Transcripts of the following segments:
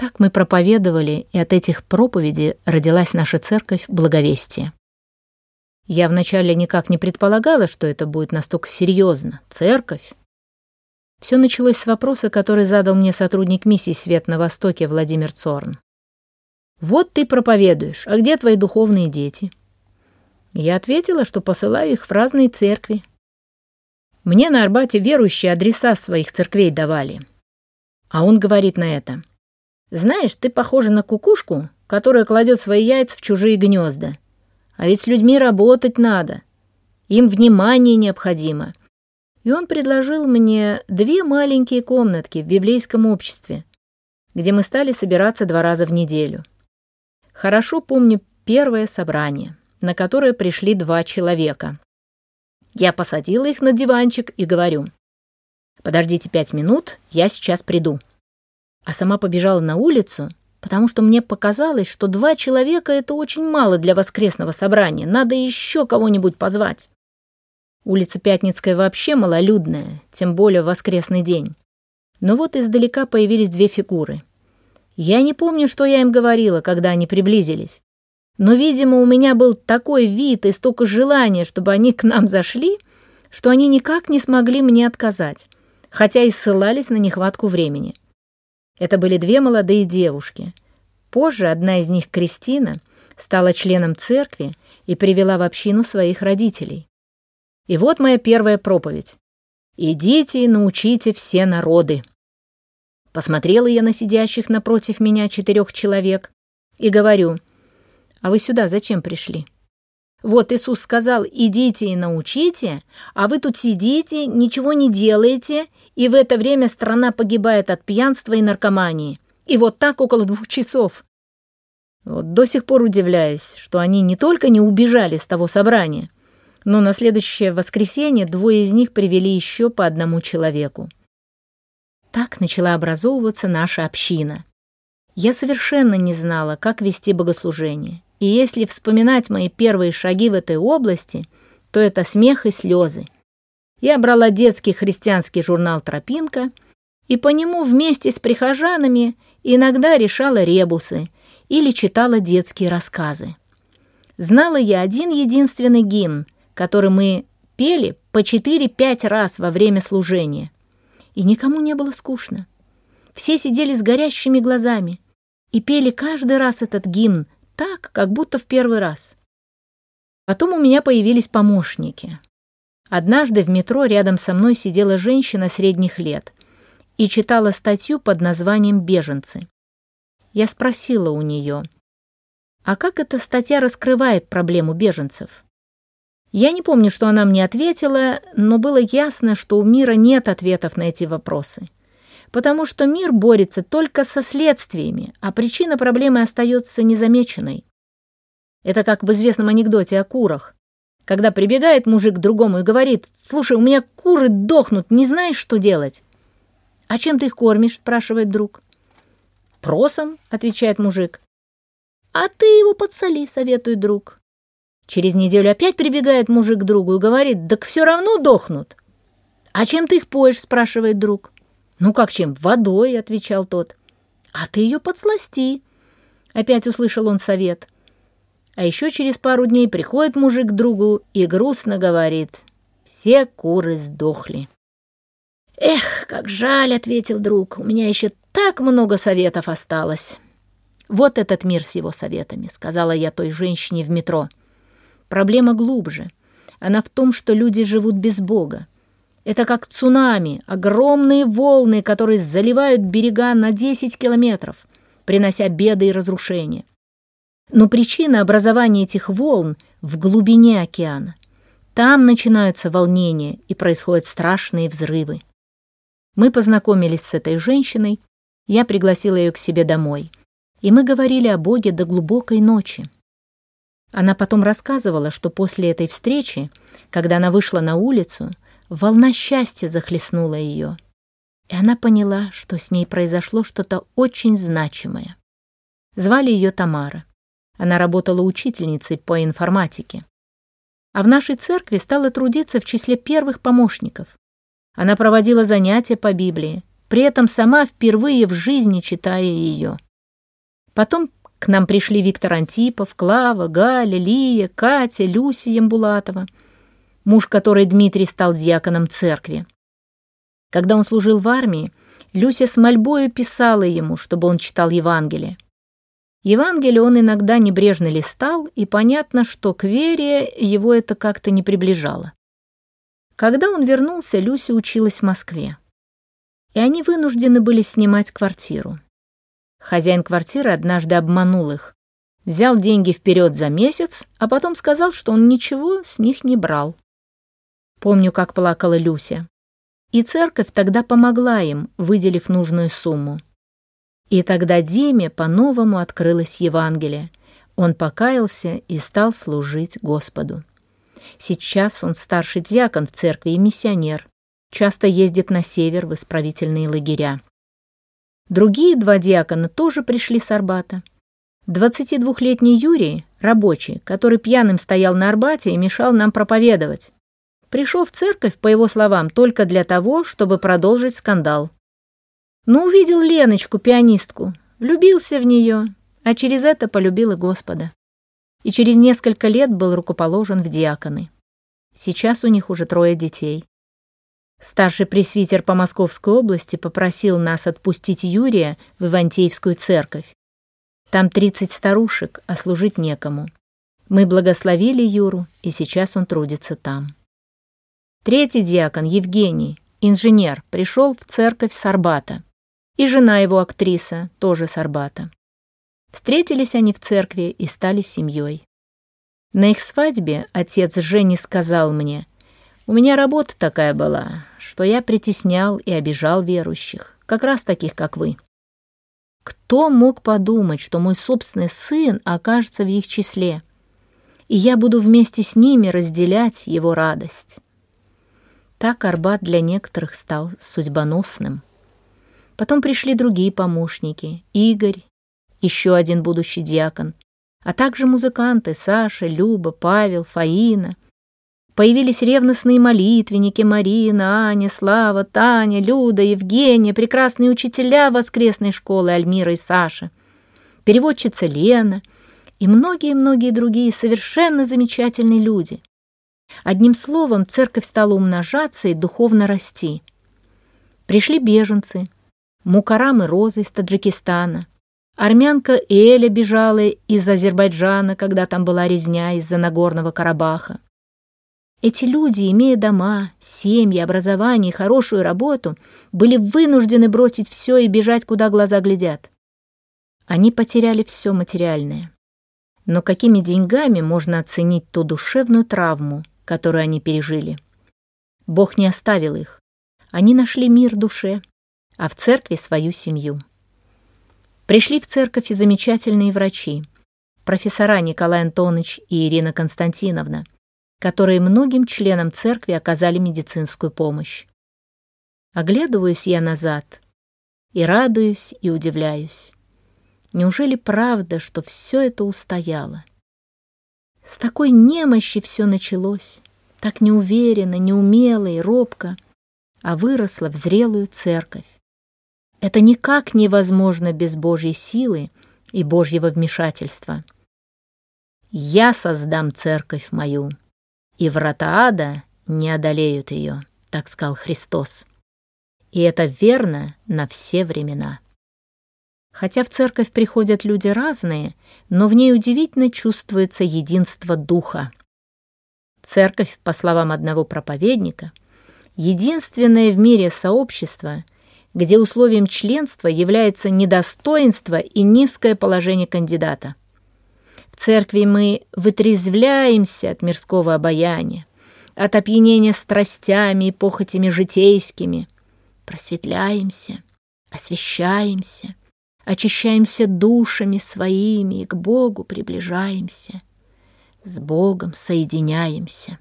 Так мы проповедовали, и от этих проповедей родилась наша церковь Благовестия. Я вначале никак не предполагала, что это будет настолько серьезно. Церковь. Все началось с вопроса, который задал мне сотрудник миссии «Свет на Востоке» Владимир Цорн. «Вот ты проповедуешь, а где твои духовные дети?» Я ответила, что посылаю их в разные церкви. Мне на Арбате верующие адреса своих церквей давали. А он говорит на это. «Знаешь, ты похожа на кукушку, которая кладет свои яйца в чужие гнезда. А ведь с людьми работать надо. Им внимание необходимо. И он предложил мне две маленькие комнатки в библейском обществе, где мы стали собираться два раза в неделю. Хорошо помню первое собрание, на которое пришли два человека. Я посадила их на диванчик и говорю, «Подождите пять минут, я сейчас приду». А сама побежала на улицу потому что мне показалось, что два человека — это очень мало для воскресного собрания, надо еще кого-нибудь позвать. Улица Пятницкая вообще малолюдная, тем более в воскресный день. Но вот издалека появились две фигуры. Я не помню, что я им говорила, когда они приблизились. Но, видимо, у меня был такой вид и столько желания, чтобы они к нам зашли, что они никак не смогли мне отказать, хотя и ссылались на нехватку времени. Это были две молодые девушки. Позже одна из них, Кристина, стала членом церкви и привела в общину своих родителей. И вот моя первая проповедь. «Идите и научите все народы». Посмотрела я на сидящих напротив меня четырех человек и говорю, «А вы сюда зачем пришли?» Вот Иисус сказал, идите и научите, а вы тут сидите, ничего не делаете, и в это время страна погибает от пьянства и наркомании. И вот так около двух часов. Вот до сих пор удивляюсь, что они не только не убежали с того собрания, но на следующее воскресенье двое из них привели еще по одному человеку. Так начала образовываться наша община. Я совершенно не знала, как вести богослужение. И если вспоминать мои первые шаги в этой области, то это смех и слезы. Я брала детский христианский журнал «Тропинка» и по нему вместе с прихожанами иногда решала ребусы или читала детские рассказы. Знала я один единственный гимн, который мы пели по 4-5 раз во время служения. И никому не было скучно. Все сидели с горящими глазами и пели каждый раз этот гимн так, как будто в первый раз. Потом у меня появились помощники. Однажды в метро рядом со мной сидела женщина средних лет и читала статью под названием «Беженцы». Я спросила у нее, а как эта статья раскрывает проблему беженцев? Я не помню, что она мне ответила, но было ясно, что у мира нет ответов на эти вопросы потому что мир борется только со следствиями, а причина проблемы остается незамеченной. Это как в известном анекдоте о курах. Когда прибегает мужик к другому и говорит, «Слушай, у меня куры дохнут, не знаешь, что делать?» «А чем ты их кормишь?» – спрашивает друг. «Просом», – отвечает мужик. «А ты его подсоли», – советует друг. Через неделю опять прибегает мужик к другу и говорит, «Так все равно дохнут». «А чем ты их поешь?» – спрашивает друг. «Ну как чем? Водой», — отвечал тот. «А ты ее подсласти», — опять услышал он совет. А еще через пару дней приходит мужик к другу и грустно говорит. «Все куры сдохли». «Эх, как жаль», — ответил друг, — «у меня еще так много советов осталось». «Вот этот мир с его советами», — сказала я той женщине в метро. «Проблема глубже. Она в том, что люди живут без Бога. Это как цунами, огромные волны, которые заливают берега на 10 километров, принося беды и разрушения. Но причина образования этих волн в глубине океана. Там начинаются волнения и происходят страшные взрывы. Мы познакомились с этой женщиной, я пригласила ее к себе домой, и мы говорили о Боге до глубокой ночи. Она потом рассказывала, что после этой встречи, когда она вышла на улицу, Волна счастья захлестнула ее, и она поняла, что с ней произошло что-то очень значимое. Звали ее Тамара. Она работала учительницей по информатике. А в нашей церкви стала трудиться в числе первых помощников. Она проводила занятия по Библии, при этом сама впервые в жизни читая ее. Потом к нам пришли Виктор Антипов, Клава, Галя, Лия, Катя, Люся Ямбулатова, муж которой Дмитрий стал диаконом церкви. Когда он служил в армии, Люся с мольбою писала ему, чтобы он читал Евангелие. Евангелие он иногда небрежно листал, и понятно, что к вере его это как-то не приближало. Когда он вернулся, Люся училась в Москве. И они вынуждены были снимать квартиру. Хозяин квартиры однажды обманул их. Взял деньги вперед за месяц, а потом сказал, что он ничего с них не брал. Помню, как плакала Люся. И церковь тогда помогла им, выделив нужную сумму. И тогда Диме по-новому открылось Евангелие. Он покаялся и стал служить Господу. Сейчас он старший диакон в церкви и миссионер. Часто ездит на север в исправительные лагеря. Другие два диакона тоже пришли с Арбата. 22-летний Юрий, рабочий, который пьяным стоял на Арбате и мешал нам проповедовать. Пришел в церковь, по его словам, только для того, чтобы продолжить скандал. Но увидел Леночку, пианистку, влюбился в нее, а через это полюбил и Господа. И через несколько лет был рукоположен в диаконы. Сейчас у них уже трое детей. Старший пресвитер по Московской области попросил нас отпустить Юрия в Ивантеевскую церковь. Там 30 старушек, а служить некому. Мы благословили Юру, и сейчас он трудится там. Третий диакон, Евгений, инженер, пришел в церковь с Арбата и жена его актриса, тоже с Арбата. Встретились они в церкви и стали семьей. На их свадьбе отец Жени сказал мне, «У меня работа такая была, что я притеснял и обижал верующих, как раз таких, как вы». Кто мог подумать, что мой собственный сын окажется в их числе, и я буду вместе с ними разделять его радость? Так Арбат для некоторых стал судьбоносным. Потом пришли другие помощники. Игорь, еще один будущий диакон, а также музыканты Саша, Люба, Павел, Фаина. Появились ревностные молитвенники Марина, Аня, Слава, Таня, Люда, Евгения, прекрасные учителя воскресной школы Альмира и Саша, переводчица Лена и многие-многие другие совершенно замечательные люди. Одним словом, церковь стала умножаться и духовно расти. Пришли беженцы, Мукарам и Роза из Таджикистана. Армянка Эля бежала из Азербайджана, когда там была резня из-за Нагорного Карабаха. Эти люди, имея дома, семьи, образование и хорошую работу, были вынуждены бросить все и бежать, куда глаза глядят. Они потеряли все материальное. Но какими деньгами можно оценить ту душевную травму, которую они пережили? Бог не оставил их. Они нашли мир душе, а в церкви свою семью. Пришли в церковь и замечательные врачи, профессора Николай Антонович и Ирина Константиновна, которые многим членам церкви оказали медицинскую помощь. Оглядываюсь я назад и радуюсь, и удивляюсь. Неужели правда, что все это устояло? С такой немощи все началось, так неуверенно, неумело и робко, а выросло в зрелую церковь. Это никак невозможно без Божьей силы и Божьего вмешательства. «Я создам церковь мою, и врата ада не одолеют ее», — так сказал Христос. И это верно на все времена. Хотя в церковь приходят люди разные, но в ней удивительно чувствуется единство духа. Церковь, по словам одного проповедника, единственное в мире сообщество — где условием членства является недостоинство и низкое положение кандидата. В церкви мы вытрезвляемся от мирского обаяния, от опьянения страстями и похотями житейскими, просветляемся, освещаемся, очищаемся душами своими и к Богу приближаемся, с Богом соединяемся.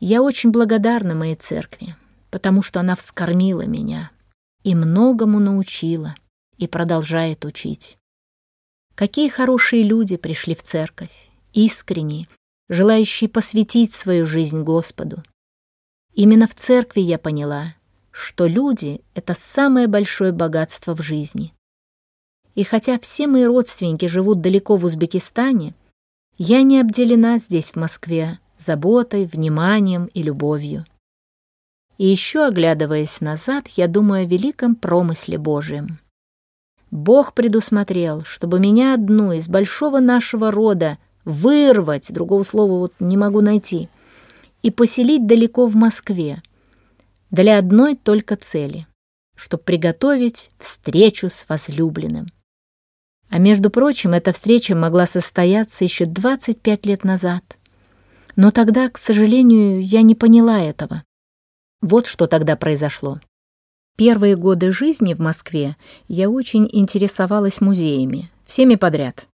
Я очень благодарна моей церкви, потому что она вскормила меня, и многому научила и продолжает учить. Какие хорошие люди пришли в церковь, искренние, желающие посвятить свою жизнь Господу. Именно в церкви я поняла, что люди — это самое большое богатство в жизни. И хотя все мои родственники живут далеко в Узбекистане, я не обделена здесь, в Москве, заботой, вниманием и любовью. И еще, оглядываясь назад, я думаю о великом промысле Божьем. Бог предусмотрел, чтобы меня одну из большого нашего рода вырвать, другого слова вот не могу найти, и поселить далеко в Москве, для одной только цели, чтобы приготовить встречу с возлюбленным. А между прочим, эта встреча могла состояться еще 25 лет назад. Но тогда, к сожалению, я не поняла этого. Вот что тогда произошло. Первые годы жизни в Москве я очень интересовалась музеями, всеми подряд.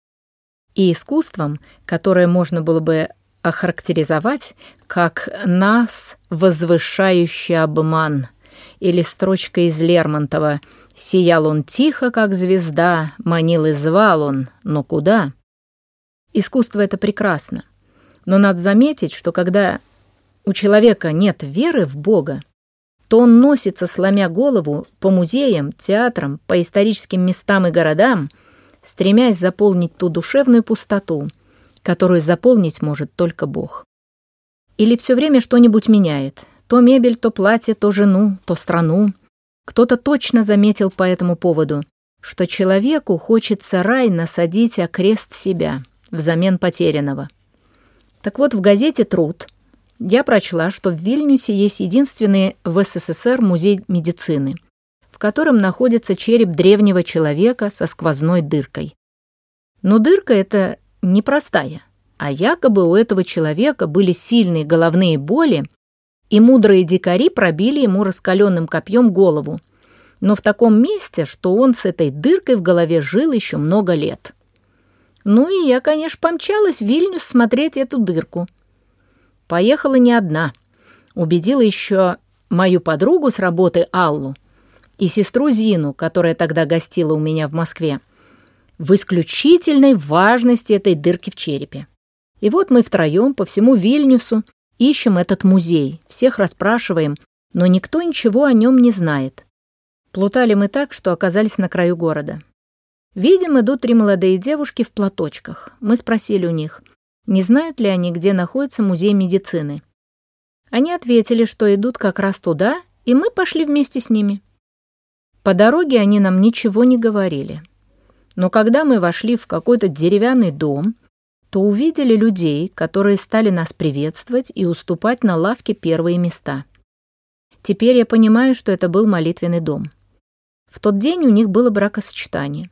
И искусством, которое можно было бы охарактеризовать как «нас возвышающий обман» или строчка из Лермонтова «Сиял он тихо, как звезда, манил и звал он, но куда?» Искусство — это прекрасно. Но надо заметить, что когда у человека нет веры в Бога, то он носится, сломя голову, по музеям, театрам, по историческим местам и городам, стремясь заполнить ту душевную пустоту, которую заполнить может только Бог. Или все время что-нибудь меняет, то мебель, то платье, то жену, то страну. Кто-то точно заметил по этому поводу, что человеку хочется рай насадить окрест себя взамен потерянного. Так вот, в газете «Труд» я прочла, что в Вильнюсе есть единственный в СССР музей медицины, в котором находится череп древнего человека со сквозной дыркой. Но дырка эта непростая, а якобы у этого человека были сильные головные боли и мудрые дикари пробили ему раскаленным копьем голову, но в таком месте, что он с этой дыркой в голове жил еще много лет. Ну и я, конечно, помчалась в Вильнюс смотреть эту дырку. Поехала не одна. Убедила еще мою подругу с работы Аллу и сестру Зину, которая тогда гостила у меня в Москве, в исключительной важности этой дырки в черепе. И вот мы втроем по всему Вильнюсу Ищем этот музей, всех расспрашиваем, но никто ничего о нем не знает. Плутали мы так, что оказались на краю города. Видим, идут три молодые девушки в платочках. Мы спросили у них, не знают ли они, где находится музей медицины. Они ответили, что идут как раз туда, и мы пошли вместе с ними. По дороге они нам ничего не говорили. Но когда мы вошли в какой-то деревянный дом, то увидели людей, которые стали нас приветствовать и уступать на лавке первые места. Теперь я понимаю, что это был молитвенный дом. В тот день у них было бракосочетание.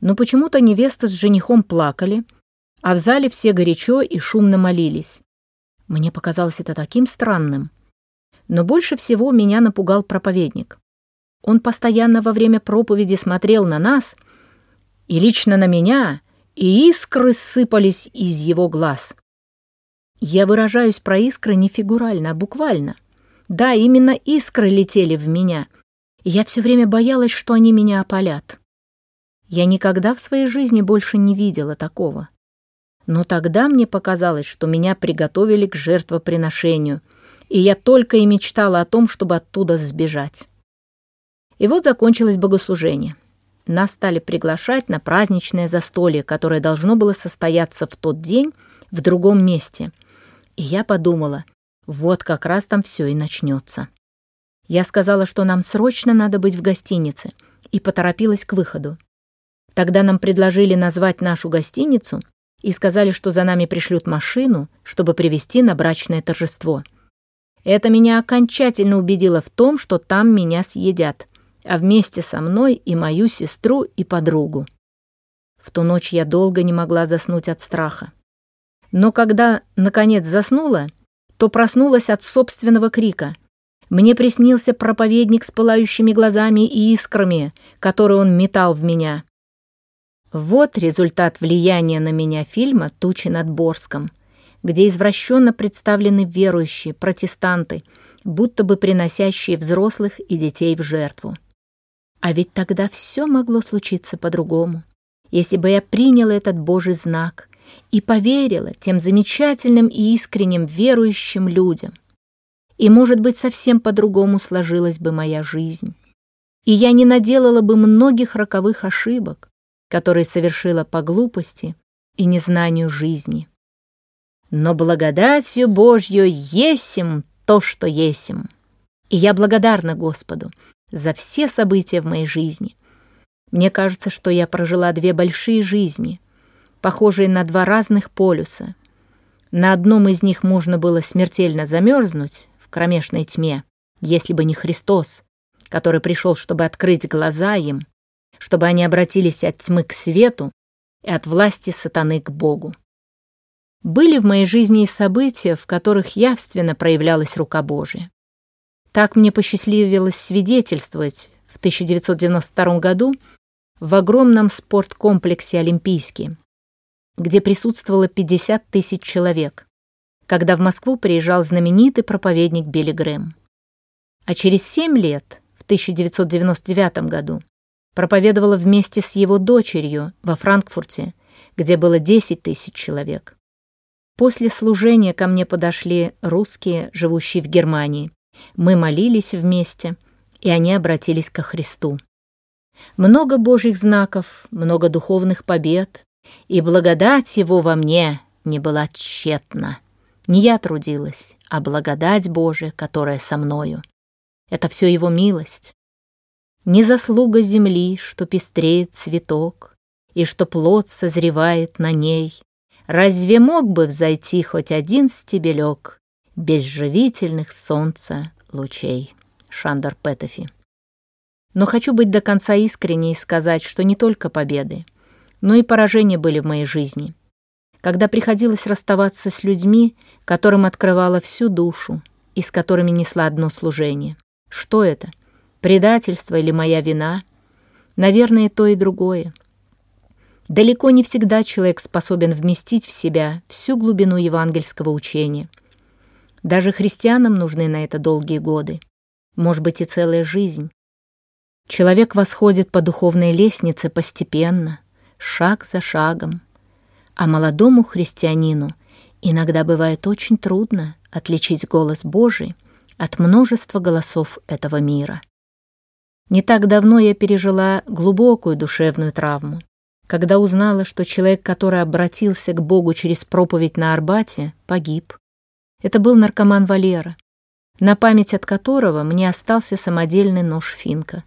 Но почему-то невеста с женихом плакали, а в зале все горячо и шумно молились. Мне показалось это таким странным. Но больше всего меня напугал проповедник. Он постоянно во время проповеди смотрел на нас и лично на меня, и искры сыпались из его глаз. Я выражаюсь про искры не фигурально, а буквально. Да, именно искры летели в меня, я все время боялась, что они меня опалят. Я никогда в своей жизни больше не видела такого. Но тогда мне показалось, что меня приготовили к жертвоприношению, и я только и мечтала о том, чтобы оттуда сбежать. И вот закончилось богослужение. Нас стали приглашать на праздничное застолье, которое должно было состояться в тот день в другом месте. И я подумала, вот как раз там все и начнется. Я сказала, что нам срочно надо быть в гостинице, и поторопилась к выходу. Тогда нам предложили назвать нашу гостиницу и сказали, что за нами пришлют машину, чтобы привезти на брачное торжество. Это меня окончательно убедило в том, что там меня съедят а вместе со мной и мою сестру и подругу. В ту ночь я долго не могла заснуть от страха. Но когда, наконец, заснула, то проснулась от собственного крика. Мне приснился проповедник с пылающими глазами и искрами, которые он метал в меня. Вот результат влияния на меня фильма «Тучи над Борском», где извращенно представлены верующие, протестанты, будто бы приносящие взрослых и детей в жертву. А ведь тогда все могло случиться по-другому. Если бы я приняла этот Божий знак и поверила тем замечательным и искренним верующим людям, и, может быть, совсем по-другому сложилась бы моя жизнь. И я не наделала бы многих роковых ошибок, которые совершила по глупости и незнанию жизни. Но благодатью Божью есим то, что есим. И я благодарна Господу за все события в моей жизни. Мне кажется, что я прожила две большие жизни, похожие на два разных полюса. На одном из них можно было смертельно замерзнуть в кромешной тьме, если бы не Христос, который пришел, чтобы открыть глаза им, чтобы они обратились от тьмы к свету и от власти сатаны к Богу. Были в моей жизни и события, в которых явственно проявлялась рука Божия. Так мне посчастливилось свидетельствовать в 1992 году в огромном спорткомплексе «Олимпийский», где присутствовало 50 тысяч человек, когда в Москву приезжал знаменитый проповедник Билли Грэм. А через 7 лет, в 1999 году, проповедовала вместе с его дочерью во Франкфурте, где было 10 тысяч человек. После служения ко мне подошли русские, живущие в Германии. Мы молились вместе, и они обратились ко Христу. Много Божьих знаков, много духовных побед, и благодать Его во мне не была тщетна. Не я трудилась, а благодать Божия, которая со мною. Это все Его милость. Не заслуга земли, что пестреет цветок, И что плод созревает на ней. Разве мог бы взойти хоть один стебелек Без живительных солнца лучей? Шандор Петофи. Но хочу быть до конца искренней и сказать, что не только победы, но и поражения были в моей жизни. Когда приходилось расставаться с людьми, которым открывала всю душу и с которыми несла одно служение. Что это? — Предательство или моя вина? Наверное, то и другое. Далеко не всегда человек способен вместить в себя всю глубину евангельского учения. Даже христианам нужны на это долгие годы, может быть и целая жизнь. Человек восходит по духовной лестнице постепенно, шаг за шагом, а молодому христианину иногда бывает очень трудно отличить голос Божий от множества голосов этого мира. Не так давно я пережила глубокую душевную травму, когда узнала, что человек, который обратился к Богу через проповедь на Арбате, погиб. Это был наркоман Валера, на память от которого мне остался самодельный нож Финка.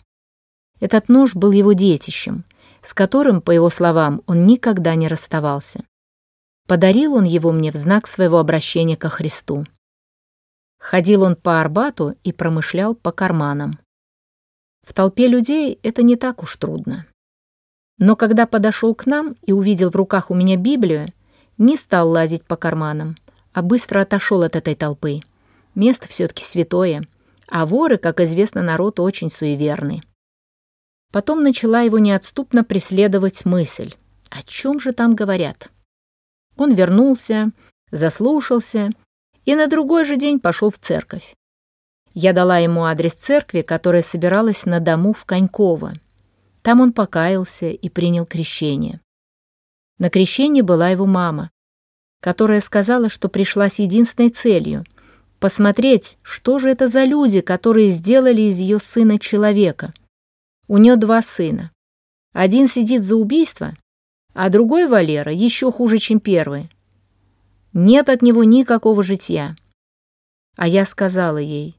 Этот нож был его детищем, с которым, по его словам, он никогда не расставался. Подарил он его мне в знак своего обращения ко Христу. Ходил он по Арбату и промышлял по карманам. В толпе людей это не так уж трудно. Но когда подошел к нам и увидел в руках у меня Библию, не стал лазить по карманам, а быстро отошел от этой толпы. Место все-таки святое, а воры, как известно, народ очень суеверный. Потом начала его неотступно преследовать мысль. О чем же там говорят? Он вернулся, заслушался и на другой же день пошел в церковь. Я дала ему адрес церкви, которая собиралась на дому в Коньково. Там он покаялся и принял крещение. На крещении была его мама, которая сказала, что пришла с единственной целью — посмотреть, что же это за люди, которые сделали из ее сына человека. У нее два сына. Один сидит за убийство, а другой, Валера, еще хуже, чем первый. Нет от него никакого житья. А я сказала ей,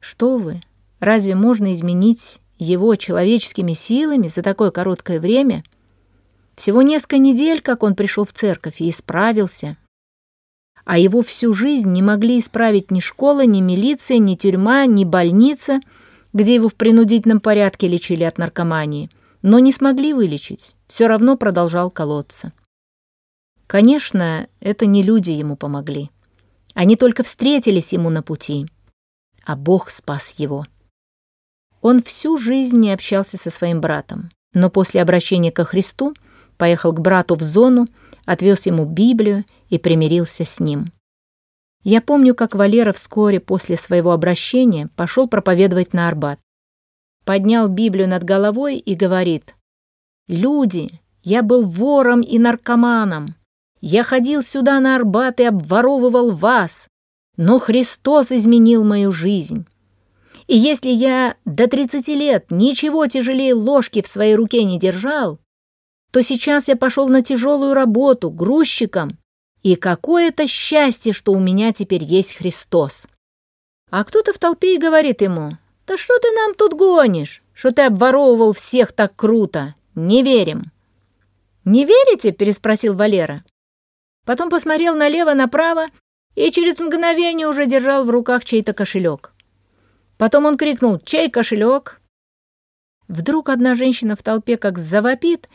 что вы? Разве можно изменить его человеческими силами за такое короткое время? Всего несколько недель, как он пришел в церковь и исправился. А его всю жизнь не могли исправить ни школа, ни милиция, ни тюрьма, ни больница, где его в принудительном порядке лечили от наркомании, но не смогли вылечить, все равно продолжал колоться. Конечно, это не люди ему помогли. Они только встретились ему на пути — а Бог спас его. Он всю жизнь не общался со своим братом, но после обращения ко Христу поехал к брату в зону, отвез ему Библию и примирился с ним. Я помню, как Валера вскоре после своего обращения пошел проповедовать на Арбат. Поднял Библию над головой и говорит, «Люди, я был вором и наркоманом. Я ходил сюда на Арбат и обворовывал вас, но Христос изменил мою жизнь. И если я до 30 лет ничего тяжелее ложки в своей руке не держал, то сейчас я пошел на тяжелую работу, грузчиком. И какое это счастье, что у меня теперь есть Христос. А кто-то в толпе и говорит ему, «Да что ты нам тут гонишь? Что ты обворовывал всех так круто? Не верим». «Не верите?» — переспросил Валера. Потом посмотрел налево-направо и через мгновение уже держал в руках чей-то кошелек. Потом он крикнул «Чей кошелек?» Вдруг одна женщина в толпе как завопит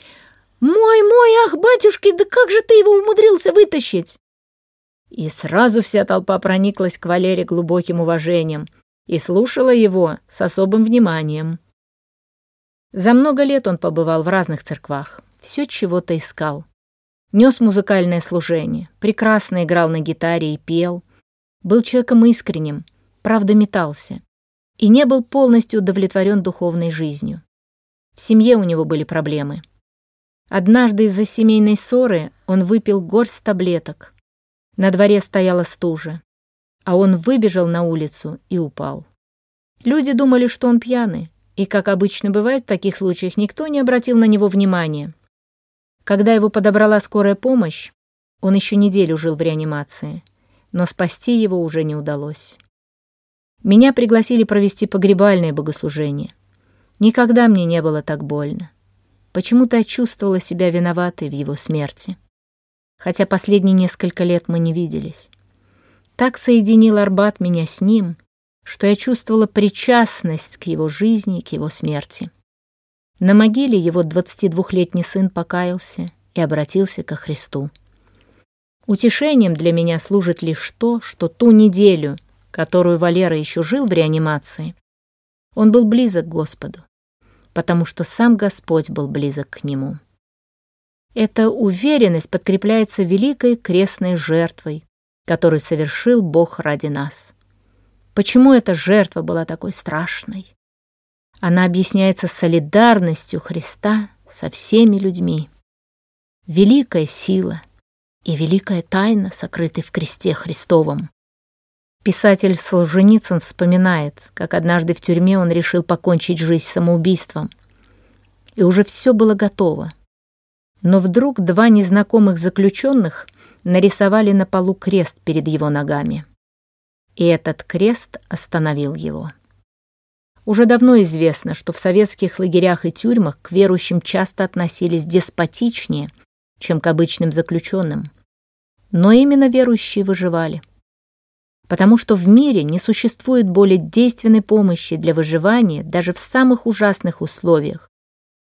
«Мой, мой, ах, батюшки, да как же ты его умудрился вытащить?» И сразу вся толпа прониклась к Валере глубоким уважением и слушала его с особым вниманием. За много лет он побывал в разных церквах, все чего-то искал. Нес музыкальное служение, прекрасно играл на гитаре и пел, был человеком искренним, правда метался и не был полностью удовлетворен духовной жизнью. В семье у него были проблемы. Однажды из-за семейной ссоры он выпил горсть таблеток. На дворе стояла стужа, а он выбежал на улицу и упал. Люди думали, что он пьяный, и, как обычно бывает в таких случаях, никто не обратил на него внимания. Когда его подобрала скорая помощь, он еще неделю жил в реанимации, но спасти его уже не удалось. Меня пригласили провести погребальное богослужение. Никогда мне не было так больно. Почему-то чувствовала себя виноватой в его смерти. Хотя последние несколько лет мы не виделись. Так соединил Арбат меня с ним, что я чувствовала причастность к его жизни к его смерти. На могиле его 22-летний сын покаялся и обратился ко Христу. Утешением для меня служит лишь то, что ту неделю, которую Валера еще жил в реанимации, он был близок к Господу, потому что сам Господь был близок к нему. Эта уверенность подкрепляется великой крестной жертвой, которую совершил Бог ради нас. Почему эта жертва была такой страшной? Она объясняется солидарностью Христа со всеми людьми. Великая сила и великая тайна, сокрыты в кресте Христовом. Писатель Солженицын вспоминает, как однажды в тюрьме он решил покончить жизнь самоубийством. И уже все было готово. Но вдруг два незнакомых заключенных нарисовали на полу крест перед его ногами. И этот крест остановил его. Уже давно известно, что в советских лагерях и тюрьмах к верующим часто относились деспотичнее, чем к обычным заключенным. Но именно верующие выживали – потому что в мире не существует более действенной помощи для выживания даже в самых ужасных условиях,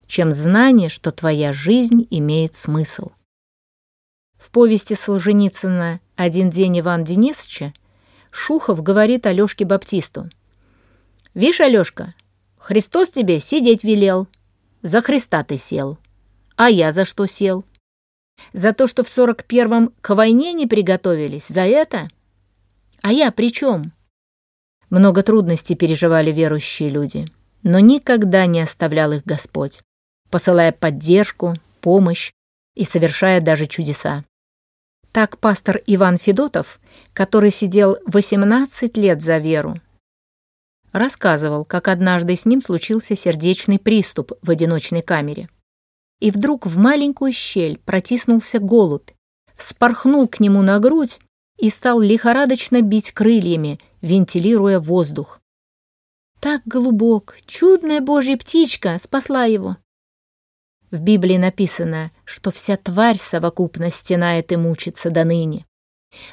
чем знание, что твоя жизнь имеет смысл. В повести Солженицына «Один день Иван Денисовича» Шухов говорит Алёшке Баптисту. «Вишь, Алёшка, Христос тебе сидеть велел, за Христа ты сел. А я за что сел? За то, что в сорок первом к войне не приготовились, за это?» А я при чем? Много трудностей переживали верующие люди, но никогда не оставлял их Господь, посылая поддержку, помощь и совершая даже чудеса. Так пастор Иван Федотов, который сидел 18 лет за веру, рассказывал, как однажды с ним случился сердечный приступ в одиночной камере. И вдруг в маленькую щель протиснулся голубь, вспорхнул к нему на грудь и стал лихорадочно бить крыльями, вентилируя воздух. Так голубок, чудная божья птичка, спасла его. В Библии написано, что вся тварь совокупно стенает и мучится до ныне.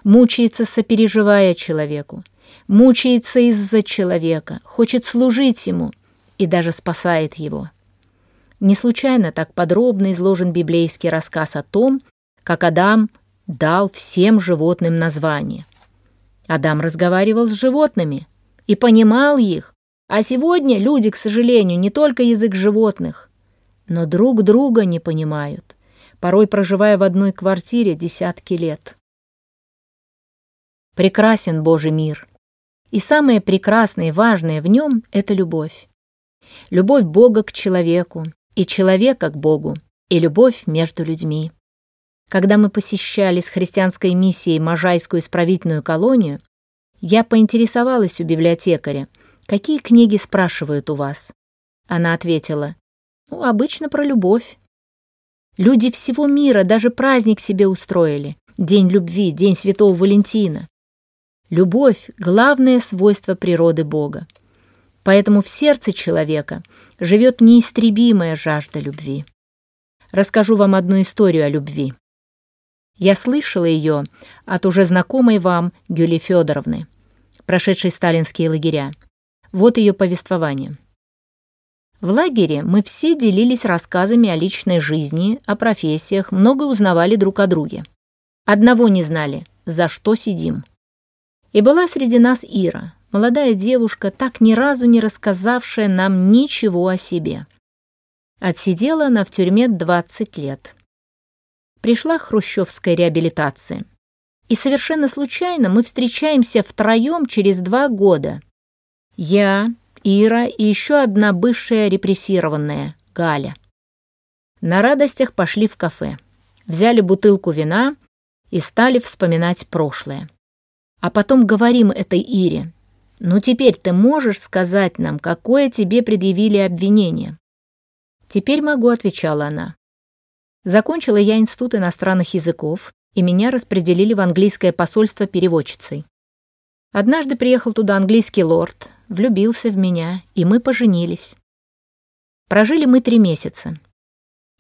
Мучается, сопереживая человеку, мучается из-за человека, хочет служить ему и даже спасает его. Не случайно так подробно изложен библейский рассказ о том, как Адам дал всем животным название. Адам разговаривал с животными и понимал их, а сегодня люди, к сожалению, не только язык животных, но друг друга не понимают, порой проживая в одной квартире десятки лет. Прекрасен Божий мир, и самое прекрасное и важное в нем — это любовь. Любовь Бога к человеку, и человека к Богу, и любовь между людьми. Когда мы посещали с христианской миссией Можайскую исправительную колонию, я поинтересовалась у библиотекаря, какие книги спрашивают у вас. Она ответила, ну, обычно про любовь. Люди всего мира даже праздник себе устроили. День любви, День Святого Валентина. Любовь — главное свойство природы Бога. Поэтому в сердце человека живет неистребимая жажда любви. Расскажу вам одну историю о любви. Я слышала ее от уже знакомой вам Гюли Федоровны, прошедшей сталинские лагеря. Вот ее повествование. В лагере мы все делились рассказами о личной жизни, о профессиях, много узнавали друг о друге. Одного не знали, за что сидим. И была среди нас Ира, молодая девушка, так ни разу не рассказавшая нам ничего о себе. Отсидела она в тюрьме 20 лет. Пришла хрущевская реабилитация. И совершенно случайно мы встречаемся втроем через два года. Я, Ира и еще одна бывшая репрессированная, Галя. На радостях пошли в кафе. Взяли бутылку вина и стали вспоминать прошлое. А потом говорим этой Ире, «Ну теперь ты можешь сказать нам, какое тебе предъявили обвинение?» «Теперь могу», — отвечала она. Закончила я институт иностранных языков, и меня распределили в английское посольство переводчицей. Однажды приехал туда английский лорд, влюбился в меня, и мы поженились. Прожили мы три месяца.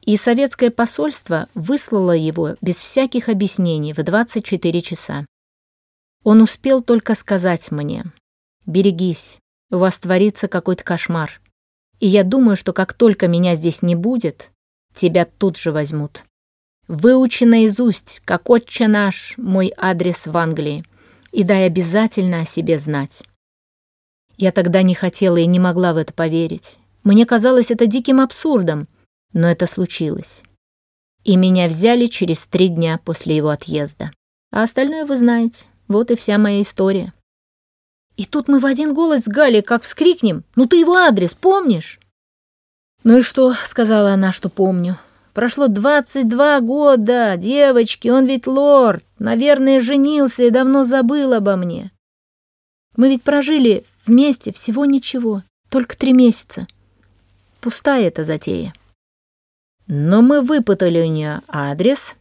И советское посольство выслало его без всяких объяснений в 24 часа. Он успел только сказать мне, «Берегись, у вас творится какой-то кошмар. И я думаю, что как только меня здесь не будет, тебя тут же возьмут. Выучи наизусть, как отче наш, мой адрес в Англии, и дай обязательно о себе знать. Я тогда не хотела и не могла в это поверить. Мне казалось это диким абсурдом, но это случилось. И меня взяли через три дня после его отъезда. А остальное вы знаете. Вот и вся моя история. И тут мы в один голос с Галей как вскрикнем. «Ну ты его адрес помнишь?» «Ну и что?» — сказала она, что помню. «Прошло двадцать два года, девочки, он ведь лорд. Наверное, женился и давно забыл обо мне. Мы ведь прожили вместе всего ничего, только три месяца. Пустая эта затея. Но мы выпытали у нее адрес,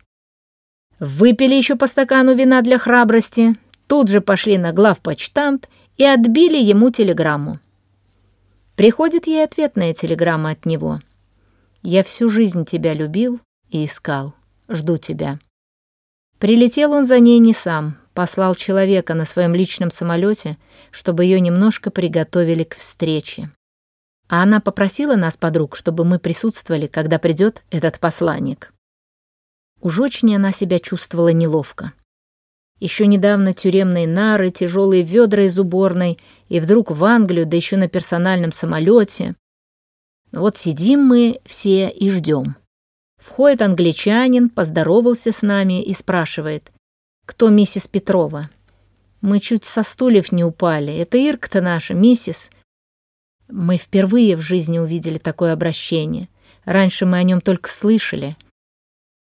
выпили еще по стакану вина для храбрости, тут же пошли на главпочтамт и отбили ему телеграмму. Приходит ей ответная телеграмма от него. «Я всю жизнь тебя любил и искал. Жду тебя». Прилетел он за ней не сам, послал человека на своем личном самолете, чтобы ее немножко приготовили к встрече. А она попросила нас, подруг, чтобы мы присутствовали, когда придет этот посланник. Уж очень она себя чувствовала неловко. Еще недавно тюремные нары, тяжелые ведра из уборной, и вдруг в Англию, да еще на персональном самолете. Вот сидим мы все и ждем. Входит англичанин, поздоровался с нами и спрашивает, кто миссис Петрова. Мы чуть со стульев не упали. Это Ирка-то наша, миссис. Мы впервые в жизни увидели такое обращение. Раньше мы о нем только слышали.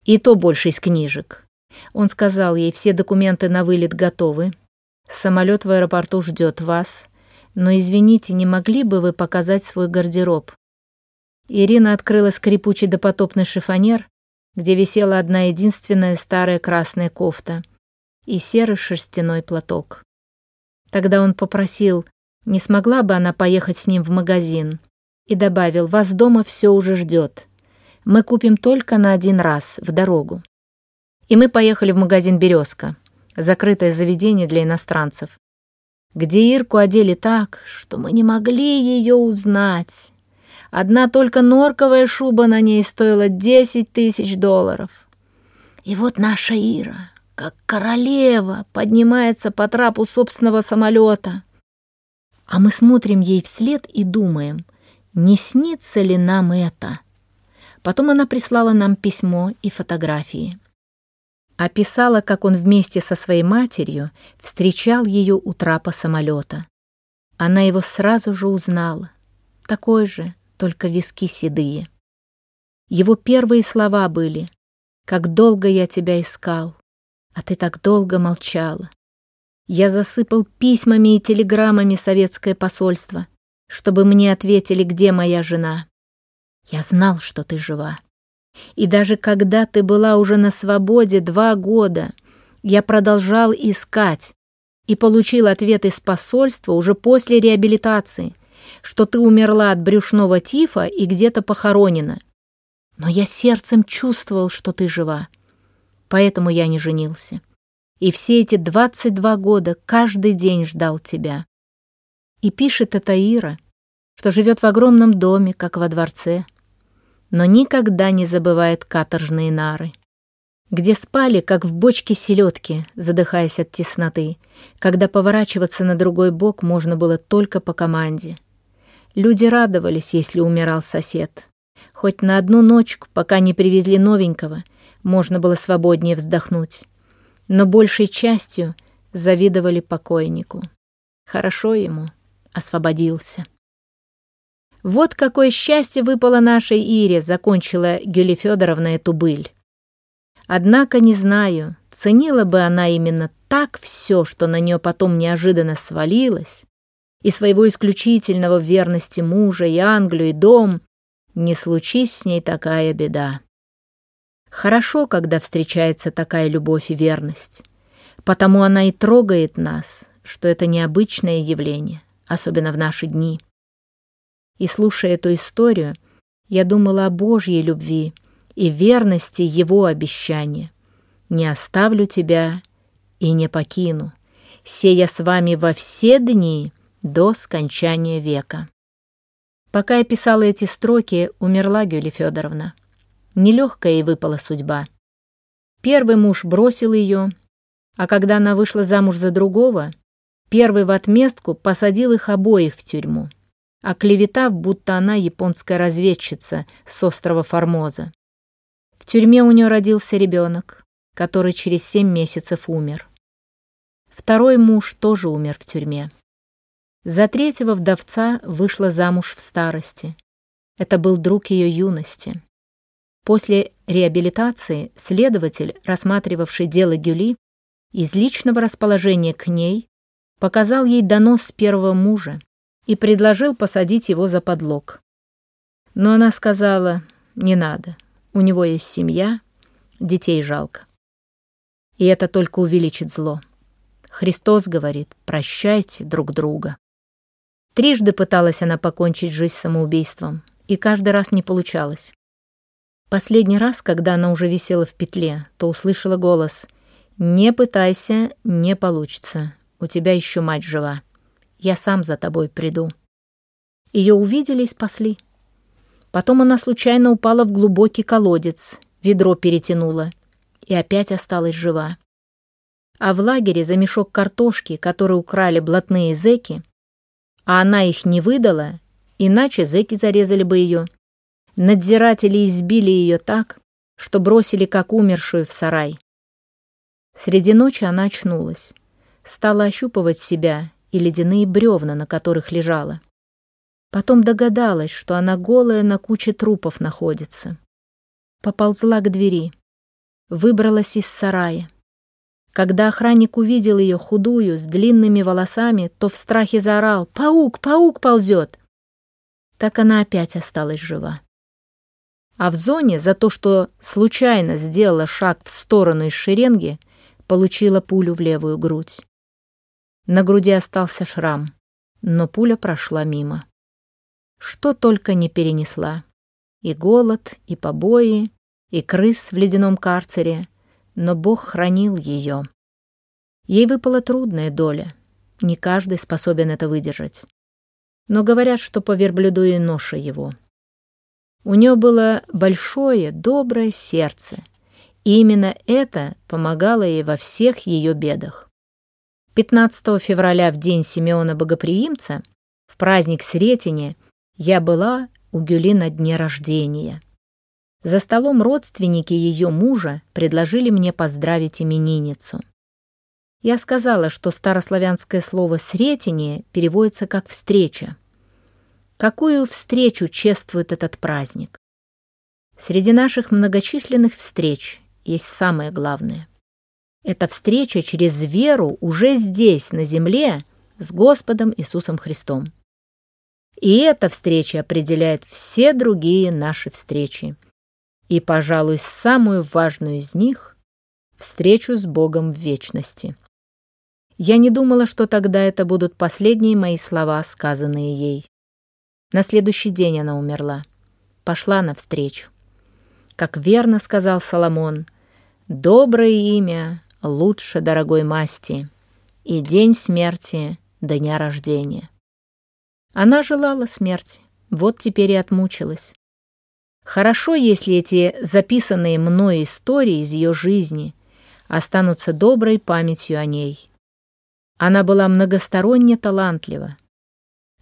И то больше из книжек. Он сказал ей, все документы на вылет готовы. Самолет в аэропорту ждет вас. Но, извините, не могли бы вы показать свой гардероб? Ирина открыла скрипучий допотопный шифонер, где висела одна единственная старая красная кофта и серый шерстяной платок. Тогда он попросил, не смогла бы она поехать с ним в магазин, и добавил, вас дома все уже ждет. Мы купим только на один раз, в дорогу. И мы поехали в магазин «Березка», закрытое заведение для иностранцев, где Ирку одели так, что мы не могли ее узнать. Одна только норковая шуба на ней стоила десять тысяч долларов. И вот наша Ира, как королева, поднимается по трапу собственного самолета. А мы смотрим ей вслед и думаем, не снится ли нам это. Потом она прислала нам письмо и фотографии описала, как он вместе со своей матерью встречал ее у трапа самолета. Она его сразу же узнала. Такой же, только виски седые. Его первые слова были «Как долго я тебя искал, а ты так долго молчала. Я засыпал письмами и телеграммами советское посольство, чтобы мне ответили, где моя жена. Я знал, что ты жива. И даже когда ты была уже на свободе два года, я продолжал искать и получил ответ из посольства уже после реабилитации, что ты умерла от брюшного тифа и где-то похоронена. Но я сердцем чувствовал, что ты жива. Поэтому я не женился. И все эти 22 года каждый день ждал тебя. И пишет это Ира, что живет в огромном доме, как во дворце, но никогда не забывает каторжные нары, где спали, как в бочке селедки, задыхаясь от тесноты, когда поворачиваться на другой бок можно было только по команде. Люди радовались, если умирал сосед. Хоть на одну ночку, пока не привезли новенького, можно было свободнее вздохнуть. Но большей частью завидовали покойнику. Хорошо ему, освободился. Вот какое счастье выпало нашей Ире, закончила Гюли Федоровна эту быль. Однако не знаю, ценила бы она именно так все, что на нее потом неожиданно свалилось, и своего исключительного в верности мужа, и Англию, и дом, не случись с ней такая беда. Хорошо, когда встречается такая любовь и верность, потому она и трогает нас, что это необычное явление, особенно в наши дни. И слушая эту историю, я думала о Божьей любви и верности Его обещания. «Не оставлю тебя и не покину, сея с вами во все дни до скончания века». Пока я писала эти строки, умерла Гюли Федоровна. Нелегкая ей выпала судьба. Первый муж бросил ее, а когда она вышла замуж за другого, первый в отместку посадил их обоих в тюрьму оклеветав, будто она японская разведчица с острова Формоза. В тюрьме у нее родился ребенок, который через семь месяцев умер. Второй муж тоже умер в тюрьме. За третьего вдовца вышла замуж в старости. Это был друг ее юности. После реабилитации следователь, рассматривавший дело Гюли, из личного расположения к ней показал ей донос первого мужа, и предложил посадить его за подлог. Но она сказала, не надо, у него есть семья, детей жалко. И это только увеличит зло. Христос говорит, прощайте друг друга. Трижды пыталась она покончить жизнь самоубийством, и каждый раз не получалось. Последний раз, когда она уже висела в петле, то услышала голос «Не пытайся, не получится, у тебя еще мать жива». Я сам за тобой приду». Ее увидели и спасли. Потом она случайно упала в глубокий колодец, ведро перетянула и опять осталась жива. А в лагере за мешок картошки, который украли блатные зэки, а она их не выдала, иначе зэки зарезали бы ее. Надзиратели избили ее так, что бросили как умершую в сарай. Среди ночи она очнулась, стала ощупывать себя и ледяные бревна, на которых лежала. Потом догадалась, что она голая на куче трупов находится. Поползла к двери, выбралась из сарая. Когда охранник увидел ее худую, с длинными волосами, то в страхе заорал «Паук! Паук ползет!» Так она опять осталась жива. А в зоне за то, что случайно сделала шаг в сторону из шеренги, получила пулю в левую грудь. На груди остался шрам, но пуля прошла мимо. Что только не перенесла. И голод, и побои, и крыс в ледяном карцере, но Бог хранил ее. Ей выпала трудная доля, не каждый способен это выдержать. Но говорят, что по верблюду и ноша его. У нее было большое, доброе сердце, и именно это помогало ей во всех ее бедах. 15 февраля в день Симеона Богоприимца, в праздник Сретения, я была у Гюли на дне рождения. За столом родственники ее мужа предложили мне поздравить именинницу. Я сказала, что старославянское слово «сретение» переводится как «встреча». Какую встречу чествует этот праздник? Среди наших многочисленных встреч есть самое главное — это встреча через веру уже здесь, на земле, с Господом Иисусом Христом. И эта встреча определяет все другие наши встречи. и, пожалуй, самую важную из них — встречу с Богом в вечности. Я не думала, что тогда это будут последние мои слова, сказанные ей. На следующий день она умерла. Пошла навстречу. Как верно сказал Соломон, «Доброе имя лучше дорогой масти, и день смерти до дня рождения». Она желала смерти, вот теперь и отмучилась. Хорошо, если эти записанные мной истории из ее жизни останутся доброй памятью о ней. Она была многосторонне талантлива.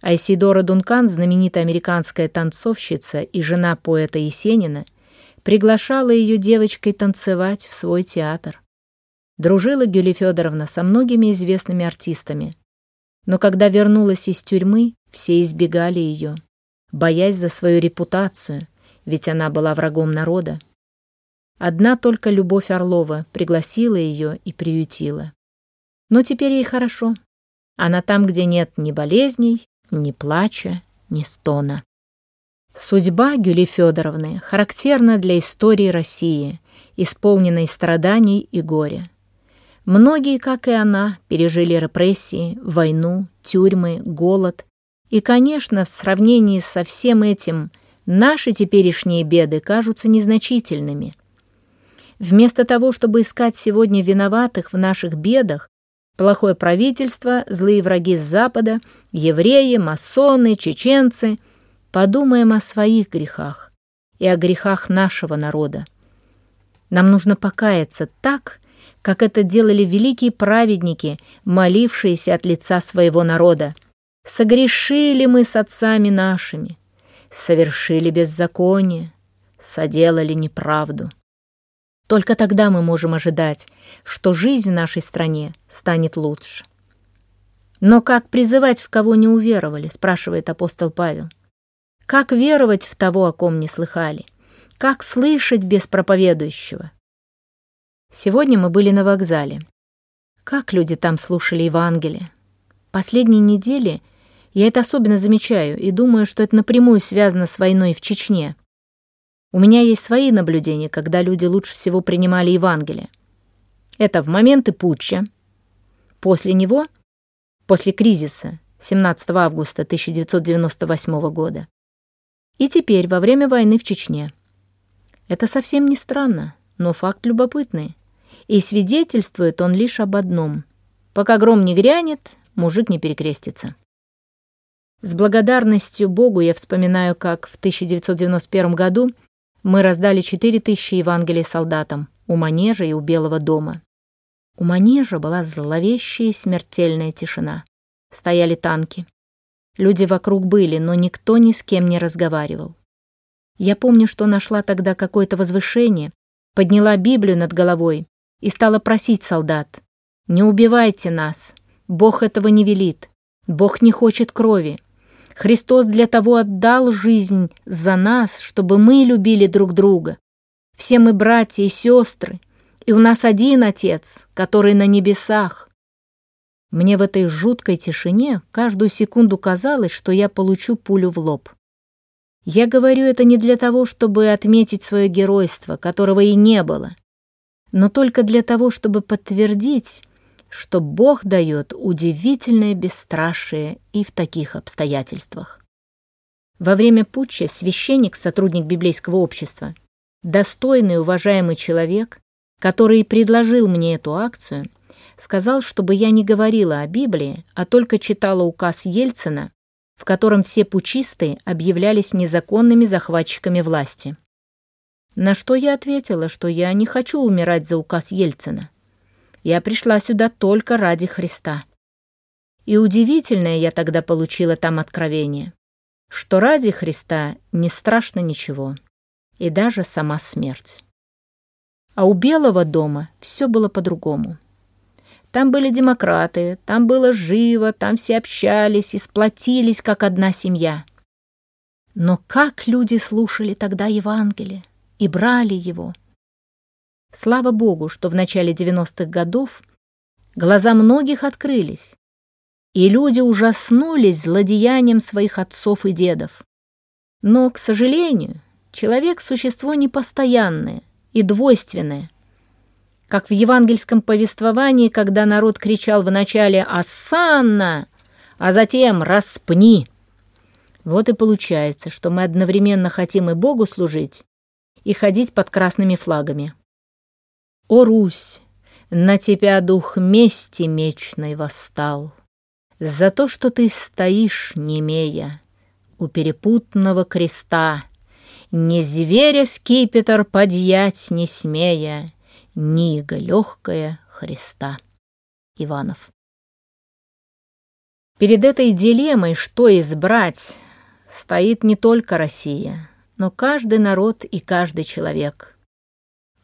Айсидора Дункан, знаменитая американская танцовщица и жена поэта Есенина, приглашала ее девочкой танцевать в свой театр. Дружила Гюли Федоровна со многими известными артистами. Но когда вернулась из тюрьмы, все избегали ее, боясь за свою репутацию, ведь она была врагом народа. Одна только Любовь Орлова пригласила ее и приютила. Но теперь ей хорошо. Она там, где нет ни болезней, ни плача, ни стона. Судьба Гюли Федоровны характерна для истории России, исполненной страданий и горя. Многие, как и она, пережили репрессии, войну, тюрьмы, голод. И, конечно, в сравнении со всем этим наши теперешние беды кажутся незначительными. Вместо того, чтобы искать сегодня виноватых в наших бедах, Плохое правительство, злые враги с Запада, евреи, масоны, чеченцы. Подумаем о своих грехах и о грехах нашего народа. Нам нужно покаяться так, как это делали великие праведники, молившиеся от лица своего народа. Согрешили мы с отцами нашими, совершили беззаконие, соделали неправду. Только тогда мы можем ожидать, что жизнь в нашей стране станет лучше. Но как призывать, в кого не уверовали, спрашивает апостол Павел. Как веровать в того, о ком не слыхали? Как слышать без проповедующего? Сегодня мы были на вокзале. Как люди там слушали Евангелие? Последние недели я это особенно замечаю и думаю, что это напрямую связано с войной в Чечне. У меня есть свои наблюдения, когда люди лучше всего принимали Евангелие. Это в моменты путча. После него, после кризиса 17 августа 1998 года. И теперь, во время войны в Чечне. Это совсем не странно, но факт любопытный. И свидетельствует он лишь об одном. Пока гром не грянет, мужик не перекрестится. С благодарностью Богу я вспоминаю, как в 1991 году мы раздали четыре тысячи Евангелий солдатам у Манежа и у Белого дома. У Манежа была зловещая смертельная тишина. Стояли танки. Люди вокруг были, но никто ни с кем не разговаривал. Я помню, что нашла тогда какое-то возвышение, подняла Библию над головой и стала просить солдат, «Не убивайте нас, Бог этого не велит, Бог не хочет крови, Христос для того отдал жизнь за нас, чтобы мы любили друг друга. Все мы братья и сестры, и у нас один Отец, который на небесах. Мне в этой жуткой тишине каждую секунду казалось, что я получу пулю в лоб. Я говорю это не для того, чтобы отметить свое геройство, которого и не было, но только для того, чтобы подтвердить, что Бог дает удивительное бесстрашие и в таких обстоятельствах. Во время путча священник, сотрудник библейского общества, достойный уважаемый человек, который предложил мне эту акцию, сказал, чтобы я не говорила о Библии, а только читала указ Ельцина, в котором все пучистые объявлялись незаконными захватчиками власти. На что я ответила, что я не хочу умирать за указ Ельцина. Я пришла сюда только ради Христа. И удивительное я тогда получила там откровение, что ради Христа не страшно ничего, и даже сама смерть. А у Белого дома все было по-другому. Там были демократы, там было живо, там все общались и сплотились, как одна семья. Но как люди слушали тогда Евангелие и брали его — Слава Богу, что в начале 90-х годов глаза многих открылись, и люди ужаснулись злодеянием своих отцов и дедов. Но, к сожалению, Человек – существо непостоянное и двойственное. Как в евангельском повествовании, когда народ кричал вначале «Асанна!», а затем «Распни!». Вот и получается, что мы одновременно хотим и Богу служить, и ходить под красными флагами. О, Русь, на тебя дух мести мечной восстал, За то, что ты стоишь, немея, У перепутного креста, Не зверя скипетр подъять не смея, Нига легкая Христа. Иванов. Перед этой дилеммой, что избрать, стоит не только Россия, но каждый народ и каждый человек.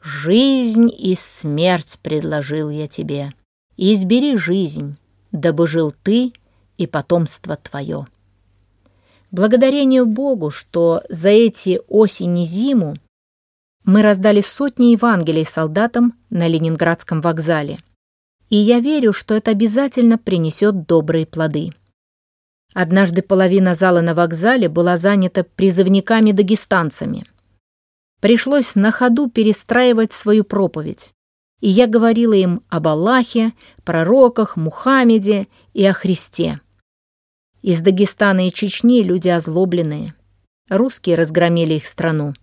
Жизнь и смерть предложил я тебе. Избери жизнь, дабы жил ты и потомство твое. Благодарение Богу, что за эти осень и зиму мы раздали сотни Евангелий солдатам на Ленинградском вокзале. И я верю, что это обязательно принесет добрые плоды. Однажды половина зала на вокзале была занята призывниками-дагестанцами – Пришлось на ходу перестраивать свою проповедь. И я говорила им об Аллахе, пророках, Мухаммеде и о Христе. Из Дагестана и Чечни люди озлобленные. Русские разгромили их страну.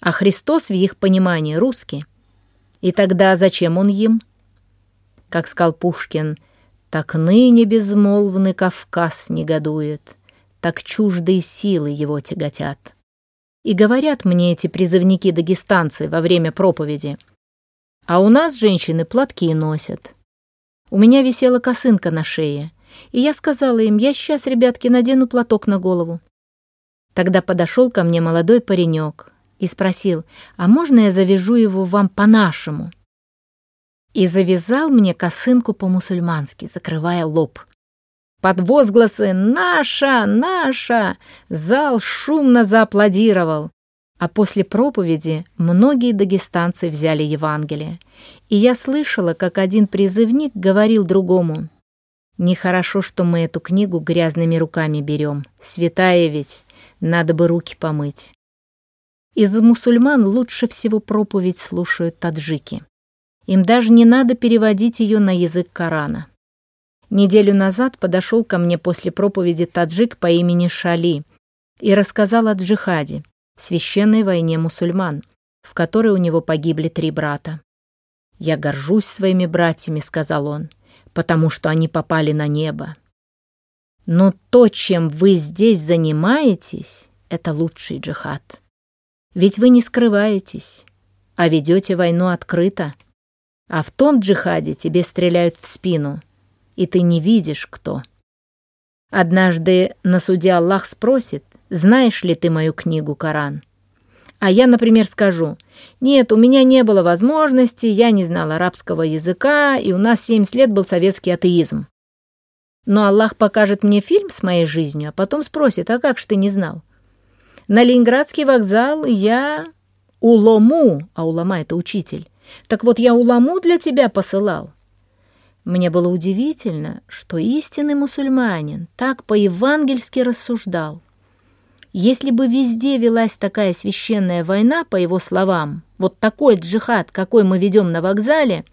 А Христос в их понимании русский. И тогда зачем он им? Как сказал Пушкин, «Так ныне безмолвный Кавказ негодует, так чуждые силы его тяготят». И говорят мне эти призывники-дагестанцы во время проповеди. А у нас женщины платки носят. У меня висела косынка на шее, и я сказала им, я сейчас, ребятки, надену платок на голову. Тогда подошел ко мне молодой паренек и спросил, а можно я завяжу его вам по-нашему? И завязал мне косынку по-мусульмански, закрывая лоб. Под возгласы «Наша! Наша!» зал шумно зааплодировал. А после проповеди многие дагестанцы взяли Евангелие. И я слышала, как один призывник говорил другому. «Нехорошо, что мы эту книгу грязными руками берем. Святая ведь, надо бы руки помыть». Из мусульман лучше всего проповедь слушают таджики. Им даже не надо переводить ее на язык Корана. Неделю назад подошел ко мне после проповеди таджик по имени Шали и рассказал о джихаде, священной войне мусульман, в которой у него погибли три брата. «Я горжусь своими братьями», — сказал он, «потому что они попали на небо. Но то, чем вы здесь занимаетесь, это лучший джихад. Ведь вы не скрываетесь, а ведете войну открыто. А в том джихаде тебе стреляют в спину» и ты не видишь, кто. Однажды на суде Аллах спросит, знаешь ли ты мою книгу Коран? А я, например, скажу, нет, у меня не было возможности, я не знал арабского языка, и у нас 70 лет был советский атеизм. Но Аллах покажет мне фильм с моей жизнью, а потом спросит, а как же ты не знал? На Ленинградский вокзал я улому, а улама — это учитель. Так вот, я уламу для тебя посылал. Мне было удивительно, что истинный мусульманин так по-евангельски рассуждал. Если бы везде велась такая священная война, по его словам, вот такой джихад, какой мы ведем на вокзале,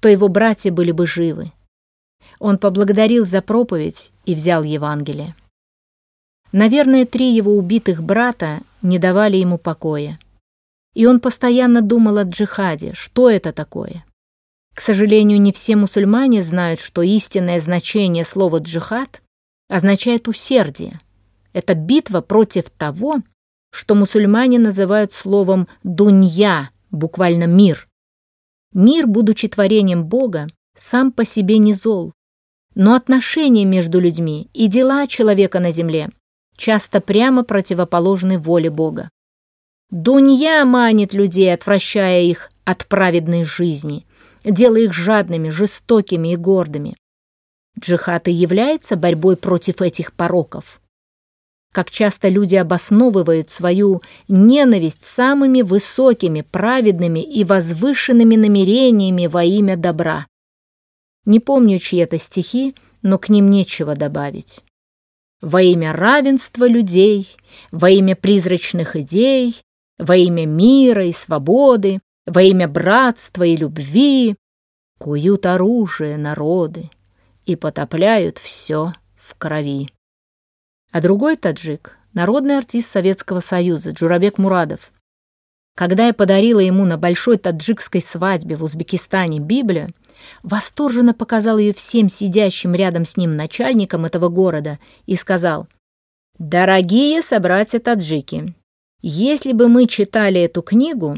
то его братья были бы живы. Он поблагодарил за проповедь и взял Евангелие. Наверное, три его убитых брата не давали ему покоя. И он постоянно думал о джихаде, что это такое. К сожалению, не все мусульмане знают, что истинное значение слова «джихад» означает «усердие». Это битва против того, что мусульмане называют словом «дунья», буквально «мир». Мир, будучи творением Бога, сам по себе не зол, но отношения между людьми и дела человека на земле часто прямо противоположны воле Бога. Дунья манит людей, отвращая их от праведной жизни – делая их жадными, жестокими и гордыми. Джихад и является борьбой против этих пороков. Как часто люди обосновывают свою ненависть самыми высокими, праведными и возвышенными намерениями во имя добра. Не помню, чьи это стихи, но к ним нечего добавить. Во имя равенства людей, во имя призрачных идей, во имя мира и свободы, во имя братства и любви, куют оружие народы и потопляют все в крови. А другой таджик, народный артист Советского Союза Джурабек Мурадов, когда я подарила ему на большой таджикской свадьбе в Узбекистане Библию, восторженно показал ее всем сидящим рядом с ним начальникам этого города и сказал, «Дорогие собратья-таджики, если бы мы читали эту книгу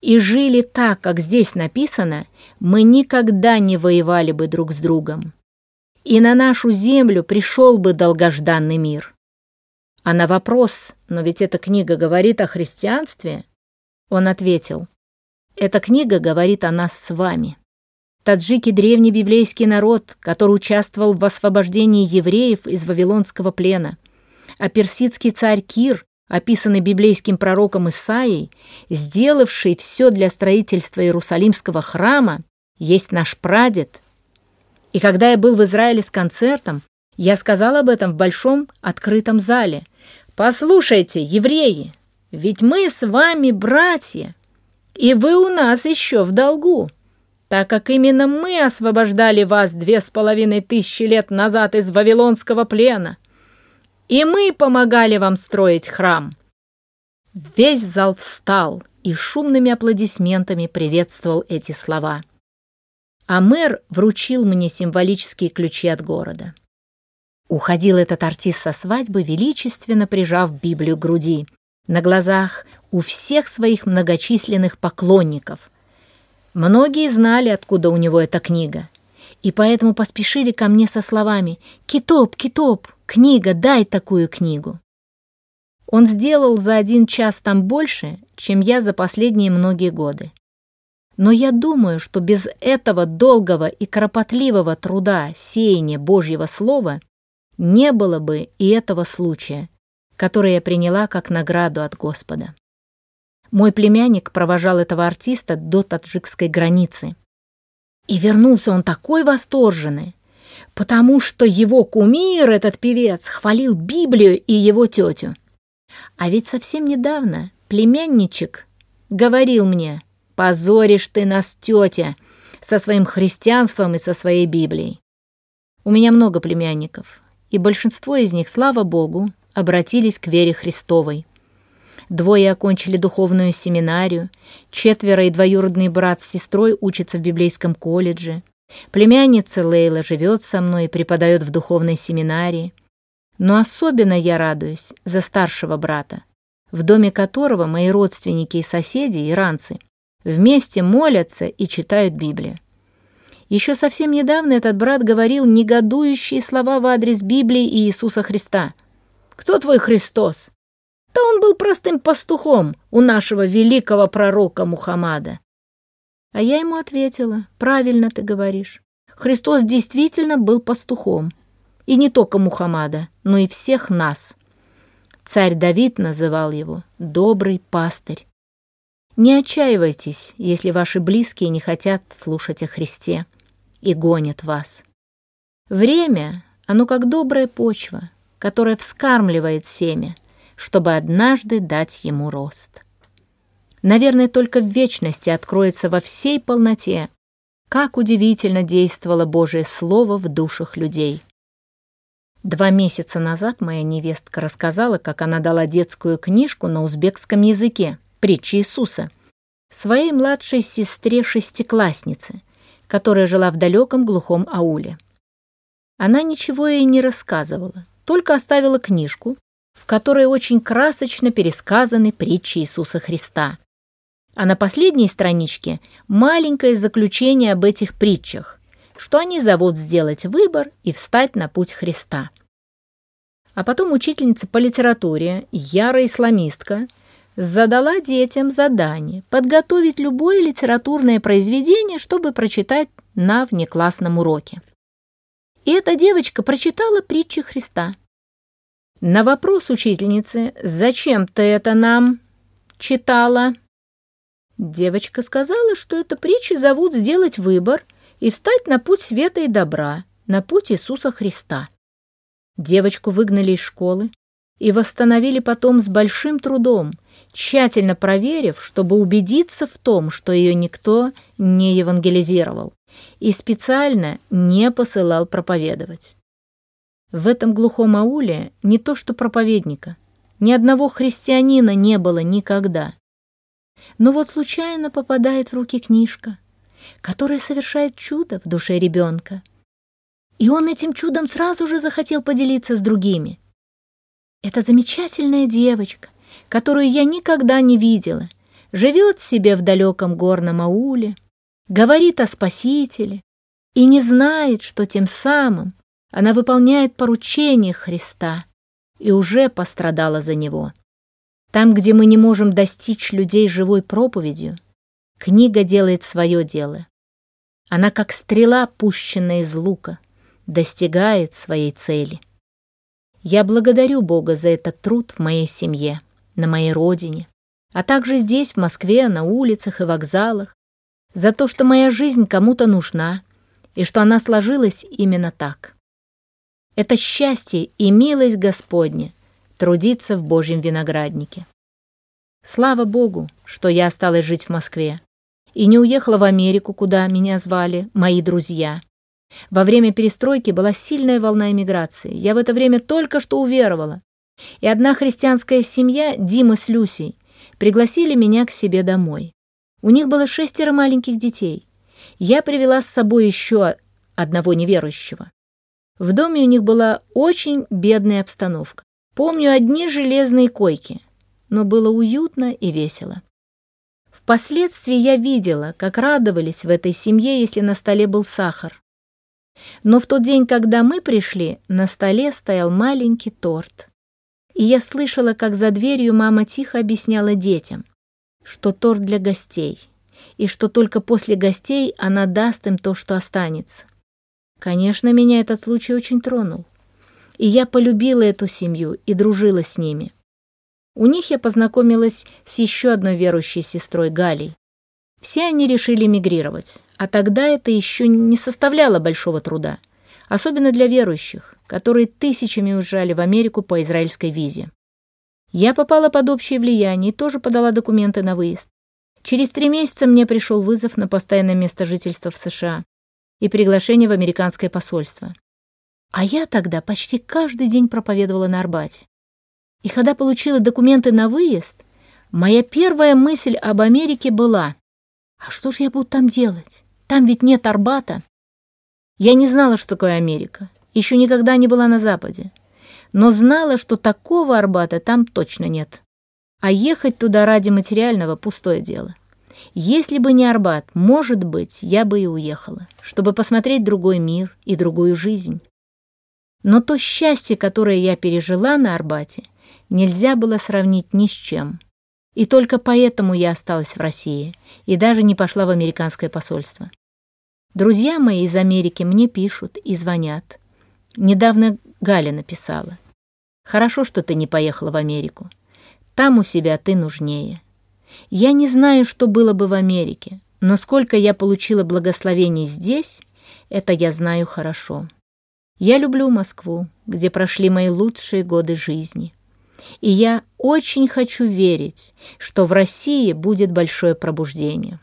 и жили так, как здесь написано, мы никогда не воевали бы друг с другом. И на нашу землю пришел бы долгожданный мир». А на вопрос, но ведь эта книга говорит о христианстве, он ответил, «Эта книга говорит о нас с вами. Таджики — древний библейский народ, который участвовал в освобождении евреев из вавилонского плена. А персидский царь Кир, описанный библейским пророком Исаией, сделавший все для строительства Иерусалимского храма, есть наш прадед. И когда я был в Израиле с концертом, я сказал об этом в большом открытом зале. «Послушайте, евреи, ведь мы с вами братья, и вы у нас еще в долгу, так как именно мы освобождали вас две с половиной тысячи лет назад из Вавилонского плена, и мы помогали вам строить храм». Весь зал встал и шумными аплодисментами приветствовал эти слова. А мэр вручил мне символические ключи от города. Уходил этот артист со свадьбы, величественно прижав Библию к груди – на глазах у всех своих многочисленных поклонников. Многие знали, откуда у него эта книга, и поэтому поспешили ко мне со словами «Китоп, Китоп, книга, дай такую книгу». Он сделал за один час там больше, чем я за последние многие годы. Но я думаю, что без этого долгого и кропотливого труда сеяния Божьего Слова не было бы и этого случая, который я приняла как награду от Господа. Мой племянник провожал этого артиста до таджикской границы. И вернулся он такой восторженный, потому что его кумир, этот певец, хвалил Библию и его тетю. А ведь совсем недавно племянничек говорил мне, «Позоришь ты нас, тетя, со своим христианством и со своей Библией». У меня много племянников, и большинство из них, слава Богу, обратились к вере Христовой. Двое окончили духовную семинарию, четверо и двоюродный брат с сестрой учатся в библейском колледже. Племянница Лейла живет со мной и преподает в духовной семинарии. Но особенно я радуюсь за старшего брата, в доме которого мои родственники и соседи, иранцы, вместе молятся и читают Библию. Еще совсем недавно этот брат говорил негодующие слова в адрес Библии и Иисуса Христа – кто твой Христос? Да он был простым пастухом у нашего великого пророка Мухаммада. А я ему ответила, правильно ты говоришь. Христос действительно был пастухом. И не только Мухаммада, но и всех нас. Царь Давид называл его «добрый пастырь». Не отчаивайтесь, если ваши близкие не хотят слушать о Христе и гонят вас. Время, оно как добрая почва, которая вскармливает семя, чтобы однажды дать ему рост. Наверное, только в вечности откроется во всей полноте, как удивительно действовало Божие Слово в душах людей. Два месяца назад моя невестка рассказала, как она дала детскую книжку на узбекском языке «Притчи Иисуса» своей младшей сестре-шестикласснице, которая жила в далеком глухом ауле. Она ничего ей не рассказывала, только оставила книжку, в которой очень красочно пересказаны притчи Иисуса Христа. А на последней страничке маленькое заключение об этих притчах, что они зовут сделать выбор и встать на путь Христа. А потом учительница по литературе, ярая исламистка, задала детям задание подготовить любое литературное произведение, чтобы прочитать на внеклассном уроке. И эта девочка прочитала притчи Христа. На вопрос учительницы «Зачем ты это нам?» читала. Девочка сказала, что это притчи зовут сделать выбор и встать на путь света и добра, на путь Иисуса Христа. Девочку выгнали из школы, и восстановили потом с большим трудом, тщательно проверив, чтобы убедиться в том, что ее никто не евангелизировал и специально не посылал проповедовать. В этом глухом ауле не то что проповедника, ни одного христианина не было никогда. Но вот случайно попадает в руки книжка, которая совершает чудо в душе ребенка. И он этим чудом сразу же захотел поделиться с другими. Это замечательная девочка, которую я никогда не видела, живет себе в далеком горном ауле, говорит о Спасителе и не знает, что тем самым она выполняет поручение Христа и уже пострадала за него. Там, где мы не можем достичь людей живой проповедью, книга делает свое дело. Она, как стрела, пущенная из лука, достигает своей цели. Я благодарю Бога за этот труд в моей семье, на моей родине, а также здесь, в Москве, на улицах и вокзалах, за то, что моя жизнь кому-то нужна и что она сложилась именно так. Это счастье и милость Господня трудиться в Божьем винограднике. Слава Богу, что я осталась жить в Москве и не уехала в Америку, куда меня звали мои друзья. Во время перестройки была сильная волна эмиграции. Я в это время только что уверовала. И одна христианская семья, Дима с Люсей, пригласили меня к себе домой. У них было шестеро маленьких детей. Я привела с собой еще одного неверующего. В доме у них была очень бедная обстановка. Помню одни железные койки, но было уютно и весело. Впоследствии я видела, как радовались в этой семье, если на столе был сахар. Но в тот день, когда мы пришли, на столе стоял маленький торт. И я слышала, как за дверью мама тихо объясняла детям, что торт для гостей, и что только после гостей она даст им то, что останется. Конечно, меня этот случай очень тронул. И я полюбила эту семью и дружила с ними. У них я познакомилась с еще одной верующей сестрой Галей. Все они решили мигрировать, а тогда это еще не составляло большого труда, особенно для верующих, которые тысячами уезжали в Америку по израильской визе. Я попала под общее влияние и тоже подала документы на выезд. Через три месяца мне пришел вызов на постоянное место жительства в США и приглашение в американское посольство. А я тогда почти каждый день проповедовала на Арбате. И когда получила документы на выезд, моя первая мысль об Америке была, а что же я буду там делать? Там ведь нет Арбата. Я не знала, что такое Америка, еще никогда не была на Западе, но знала, что такого Арбата там точно нет. А ехать туда ради материального – пустое дело. Если бы не Арбат, может быть, я бы и уехала, чтобы посмотреть другой мир и другую жизнь. Но то счастье, которое я пережила на Арбате, нельзя было сравнить ни с чем. И только поэтому я осталась в России и даже не пошла в американское посольство. Друзья мои из Америки мне пишут и звонят. Недавно Галя написала. «Хорошо, что ты не поехала в Америку. Там у себя ты нужнее». Я не знаю, что было бы в Америке, но сколько я получила благословений здесь, это я знаю хорошо. Я люблю Москву, где прошли мои лучшие годы жизни. И я очень хочу верить, что в России будет большое пробуждение.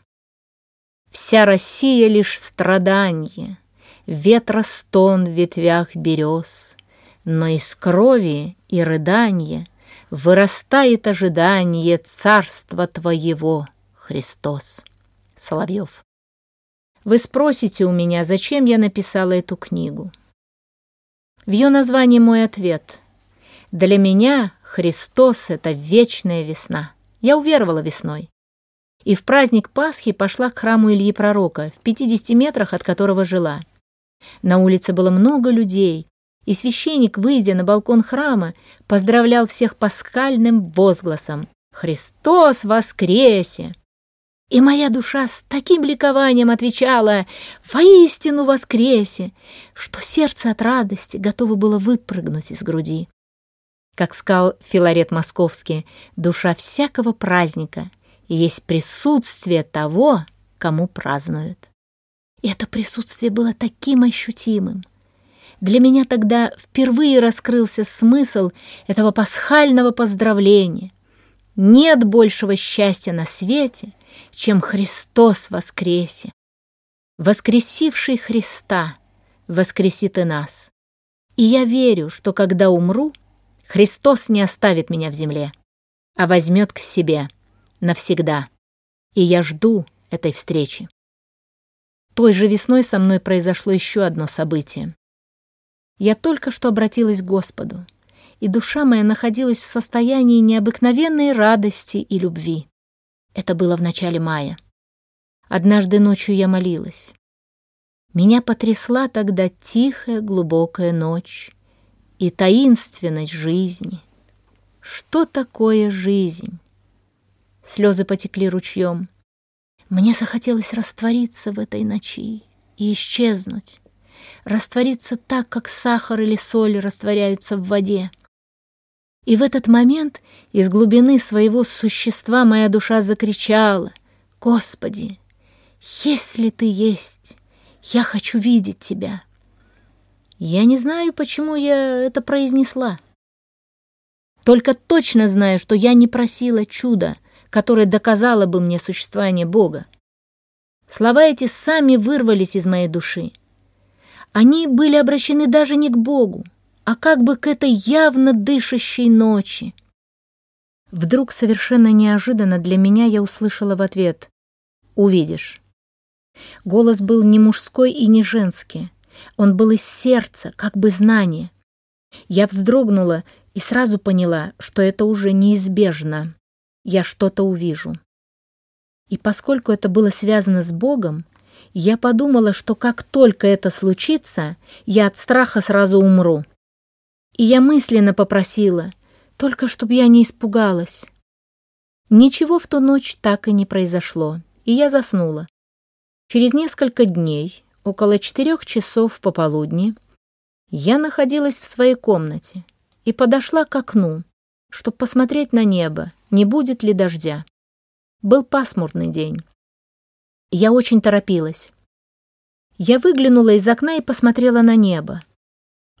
Вся Россия лишь страдание, ветростон в ветвях берез, но из крови и рыдания — Вырастает ожидание царства Твоего, Христос. Соловьев. Вы спросите у меня, зачем я написала эту книгу. В ее названии мой ответ. Для меня Христос — это вечная весна. Я уверовала весной. И в праздник Пасхи пошла к храму Ильи Пророка, в 50 метрах от которого жила. На улице было много людей, и священник, выйдя на балкон храма, поздравлял всех пасхальным возгласом «Христос воскресе!». И моя душа с таким ликованием отвечала «Воистину воскресе!», что сердце от радости готово было выпрыгнуть из груди. Как сказал Филарет Московский, душа всякого праздника есть присутствие того, кому празднуют. И это присутствие было таким ощутимым. Для меня тогда впервые раскрылся смысл этого пасхального поздравления. Нет большего счастья на свете, чем Христос воскресе. Воскресивший Христа воскресит и нас. И я верю, что когда умру, Христос не оставит меня в земле, а возьмет к себе навсегда. И я жду этой встречи. Той же весной со мной произошло еще одно событие. Я только что обратилась к Господу, и душа моя находилась в состоянии необыкновенной радости и любви. Это было в начале мая. Однажды ночью я молилась. Меня потрясла тогда тихая глубокая ночь и таинственность жизни. Что такое жизнь? Слезы потекли ручьем. Мне захотелось раствориться в этой ночи и исчезнуть. Раствориться так, как сахар или соль растворяются в воде. И в этот момент из глубины своего существа моя душа закричала, «Господи, если Ты есть, я хочу видеть Тебя». Я не знаю, почему я это произнесла. Только точно знаю, что я не просила чуда — которое доказало бы мне существование Бога. Слова эти сами вырвались из моей души. Они были обращены даже не к Богу, а как бы к этой явно дышащей ночи. Вдруг совершенно неожиданно для меня я услышала в ответ «Увидишь». Голос был не мужской и не женский. Он был из сердца, как бы знание. Я вздрогнула и сразу поняла, что это уже неизбежно я что-то увижу. И поскольку это было связано с Богом, я подумала, что как только это случится, я от страха сразу умру. И я мысленно попросила, только чтобы я не испугалась. Ничего в ту ночь так и не произошло, и я заснула. Через несколько дней, около четырех часов пополудни, я находилась в своей комнате и подошла к окну, чтобы посмотреть на небо, не будет ли дождя. Был пасмурный день. Я очень торопилась. Я выглянула из окна и посмотрела на небо.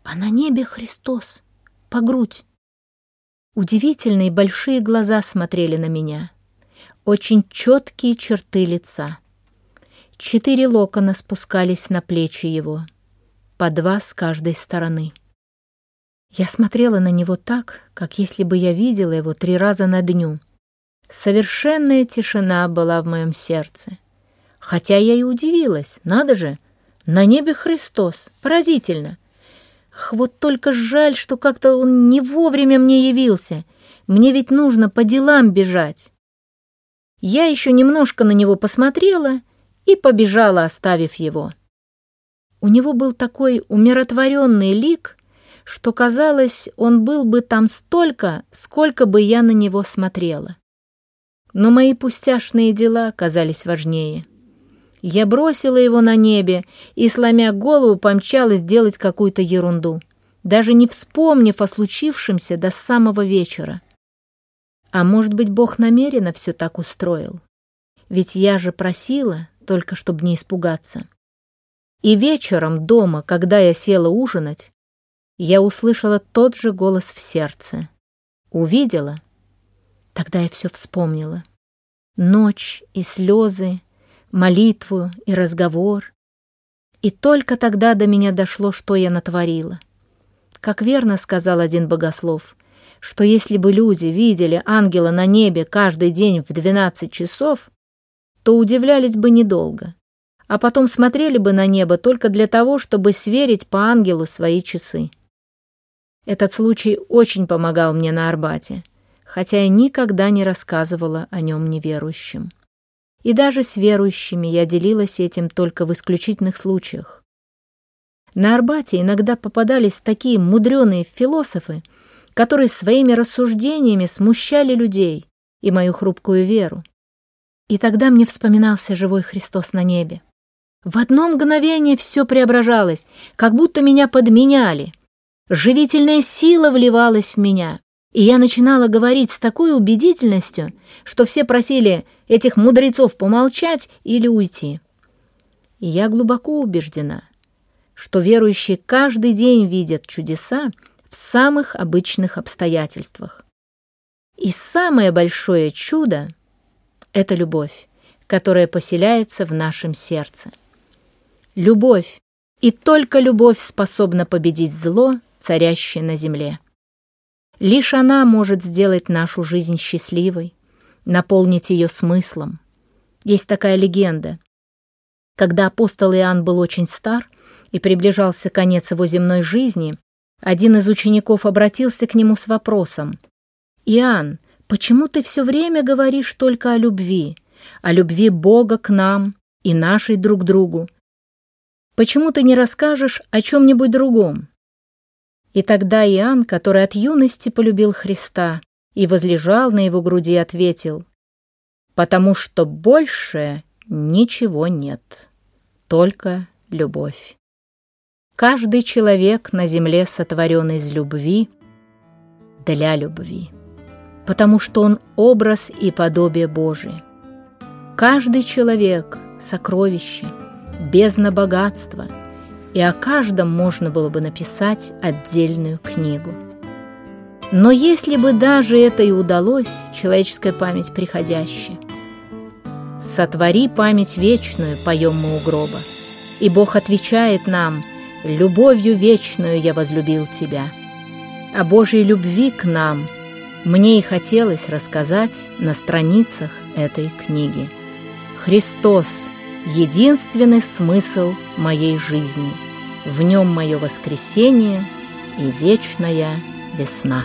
А на небе Христос, по грудь. Удивительные большие глаза смотрели на меня. Очень четкие черты лица. Четыре локона спускались на плечи его, по два с каждой стороны. Я смотрела на него так, как если бы я видела его три раза на дню. Совершенная тишина была в моем сердце. Хотя я и удивилась, надо же, на небе Христос, поразительно. Ах, вот только жаль, что как-то он не вовремя мне явился. Мне ведь нужно по делам бежать. Я еще немножко на него посмотрела и побежала, оставив его. У него был такой умиротворенный лик, что, казалось, он был бы там столько, сколько бы я на него смотрела. Но мои пустяшные дела казались важнее. Я бросила его на небе и, сломя голову, помчалась делать какую-то ерунду, даже не вспомнив о случившемся до самого вечера. А может быть, Бог намеренно все так устроил? Ведь я же просила, только чтобы не испугаться. И вечером дома, когда я села ужинать, я услышала тот же голос в сердце. Увидела? Тогда я все вспомнила. Ночь и слезы, молитву и разговор. И только тогда до меня дошло, что я натворила. Как верно сказал один богослов, что если бы люди видели ангела на небе каждый день в 12 часов, то удивлялись бы недолго, а потом смотрели бы на небо только для того, чтобы сверить по ангелу свои часы. Этот случай очень помогал мне на Арбате, хотя я никогда не рассказывала о нем неверующим. И даже с верующими я делилась этим только в исключительных случаях. На Арбате иногда попадались такие мудреные философы, которые своими рассуждениями смущали людей и мою хрупкую веру. И тогда мне вспоминался живой Христос на небе. В одно мгновение все преображалось, как будто меня подменяли, Живительная сила вливалась в меня, и я начинала говорить с такой убедительностью, что все просили этих мудрецов помолчать или уйти. И я глубоко убеждена, что верующие каждый день видят чудеса в самых обычных обстоятельствах. И самое большое чудо — это любовь, которая поселяется в нашем сердце. Любовь, и только любовь способна победить зло, царящее на земле. Лишь она может сделать нашу жизнь счастливой, наполнить ее смыслом. Есть такая легенда. Когда апостол Иоанн был очень стар и приближался конец его земной жизни, один из учеников обратился к нему с вопросом. «Иоанн, почему ты все время говоришь только о любви, о любви Бога к нам и нашей друг другу? Почему ты не расскажешь о чем-нибудь другом?» И тогда Иоанн, который от юности полюбил Христа и возлежал на его груди, ответил, «Потому что больше ничего нет, только любовь». Каждый человек на земле сотворен из любви для любви, потому что он образ и подобие Божие. Каждый человек — сокровище, бездна богатства, и о каждом можно было бы написать отдельную книгу. Но если бы даже это и удалось, человеческая память приходящая, «Сотвори память вечную», — поем мы у гроба, и Бог отвечает нам — любовью вечную я возлюбил тебя. О Божьей любви к нам мне и хотелось рассказать на страницах этой книги. Христос — единственный смысл моей жизни. В нем мое воскресение и вечная весна.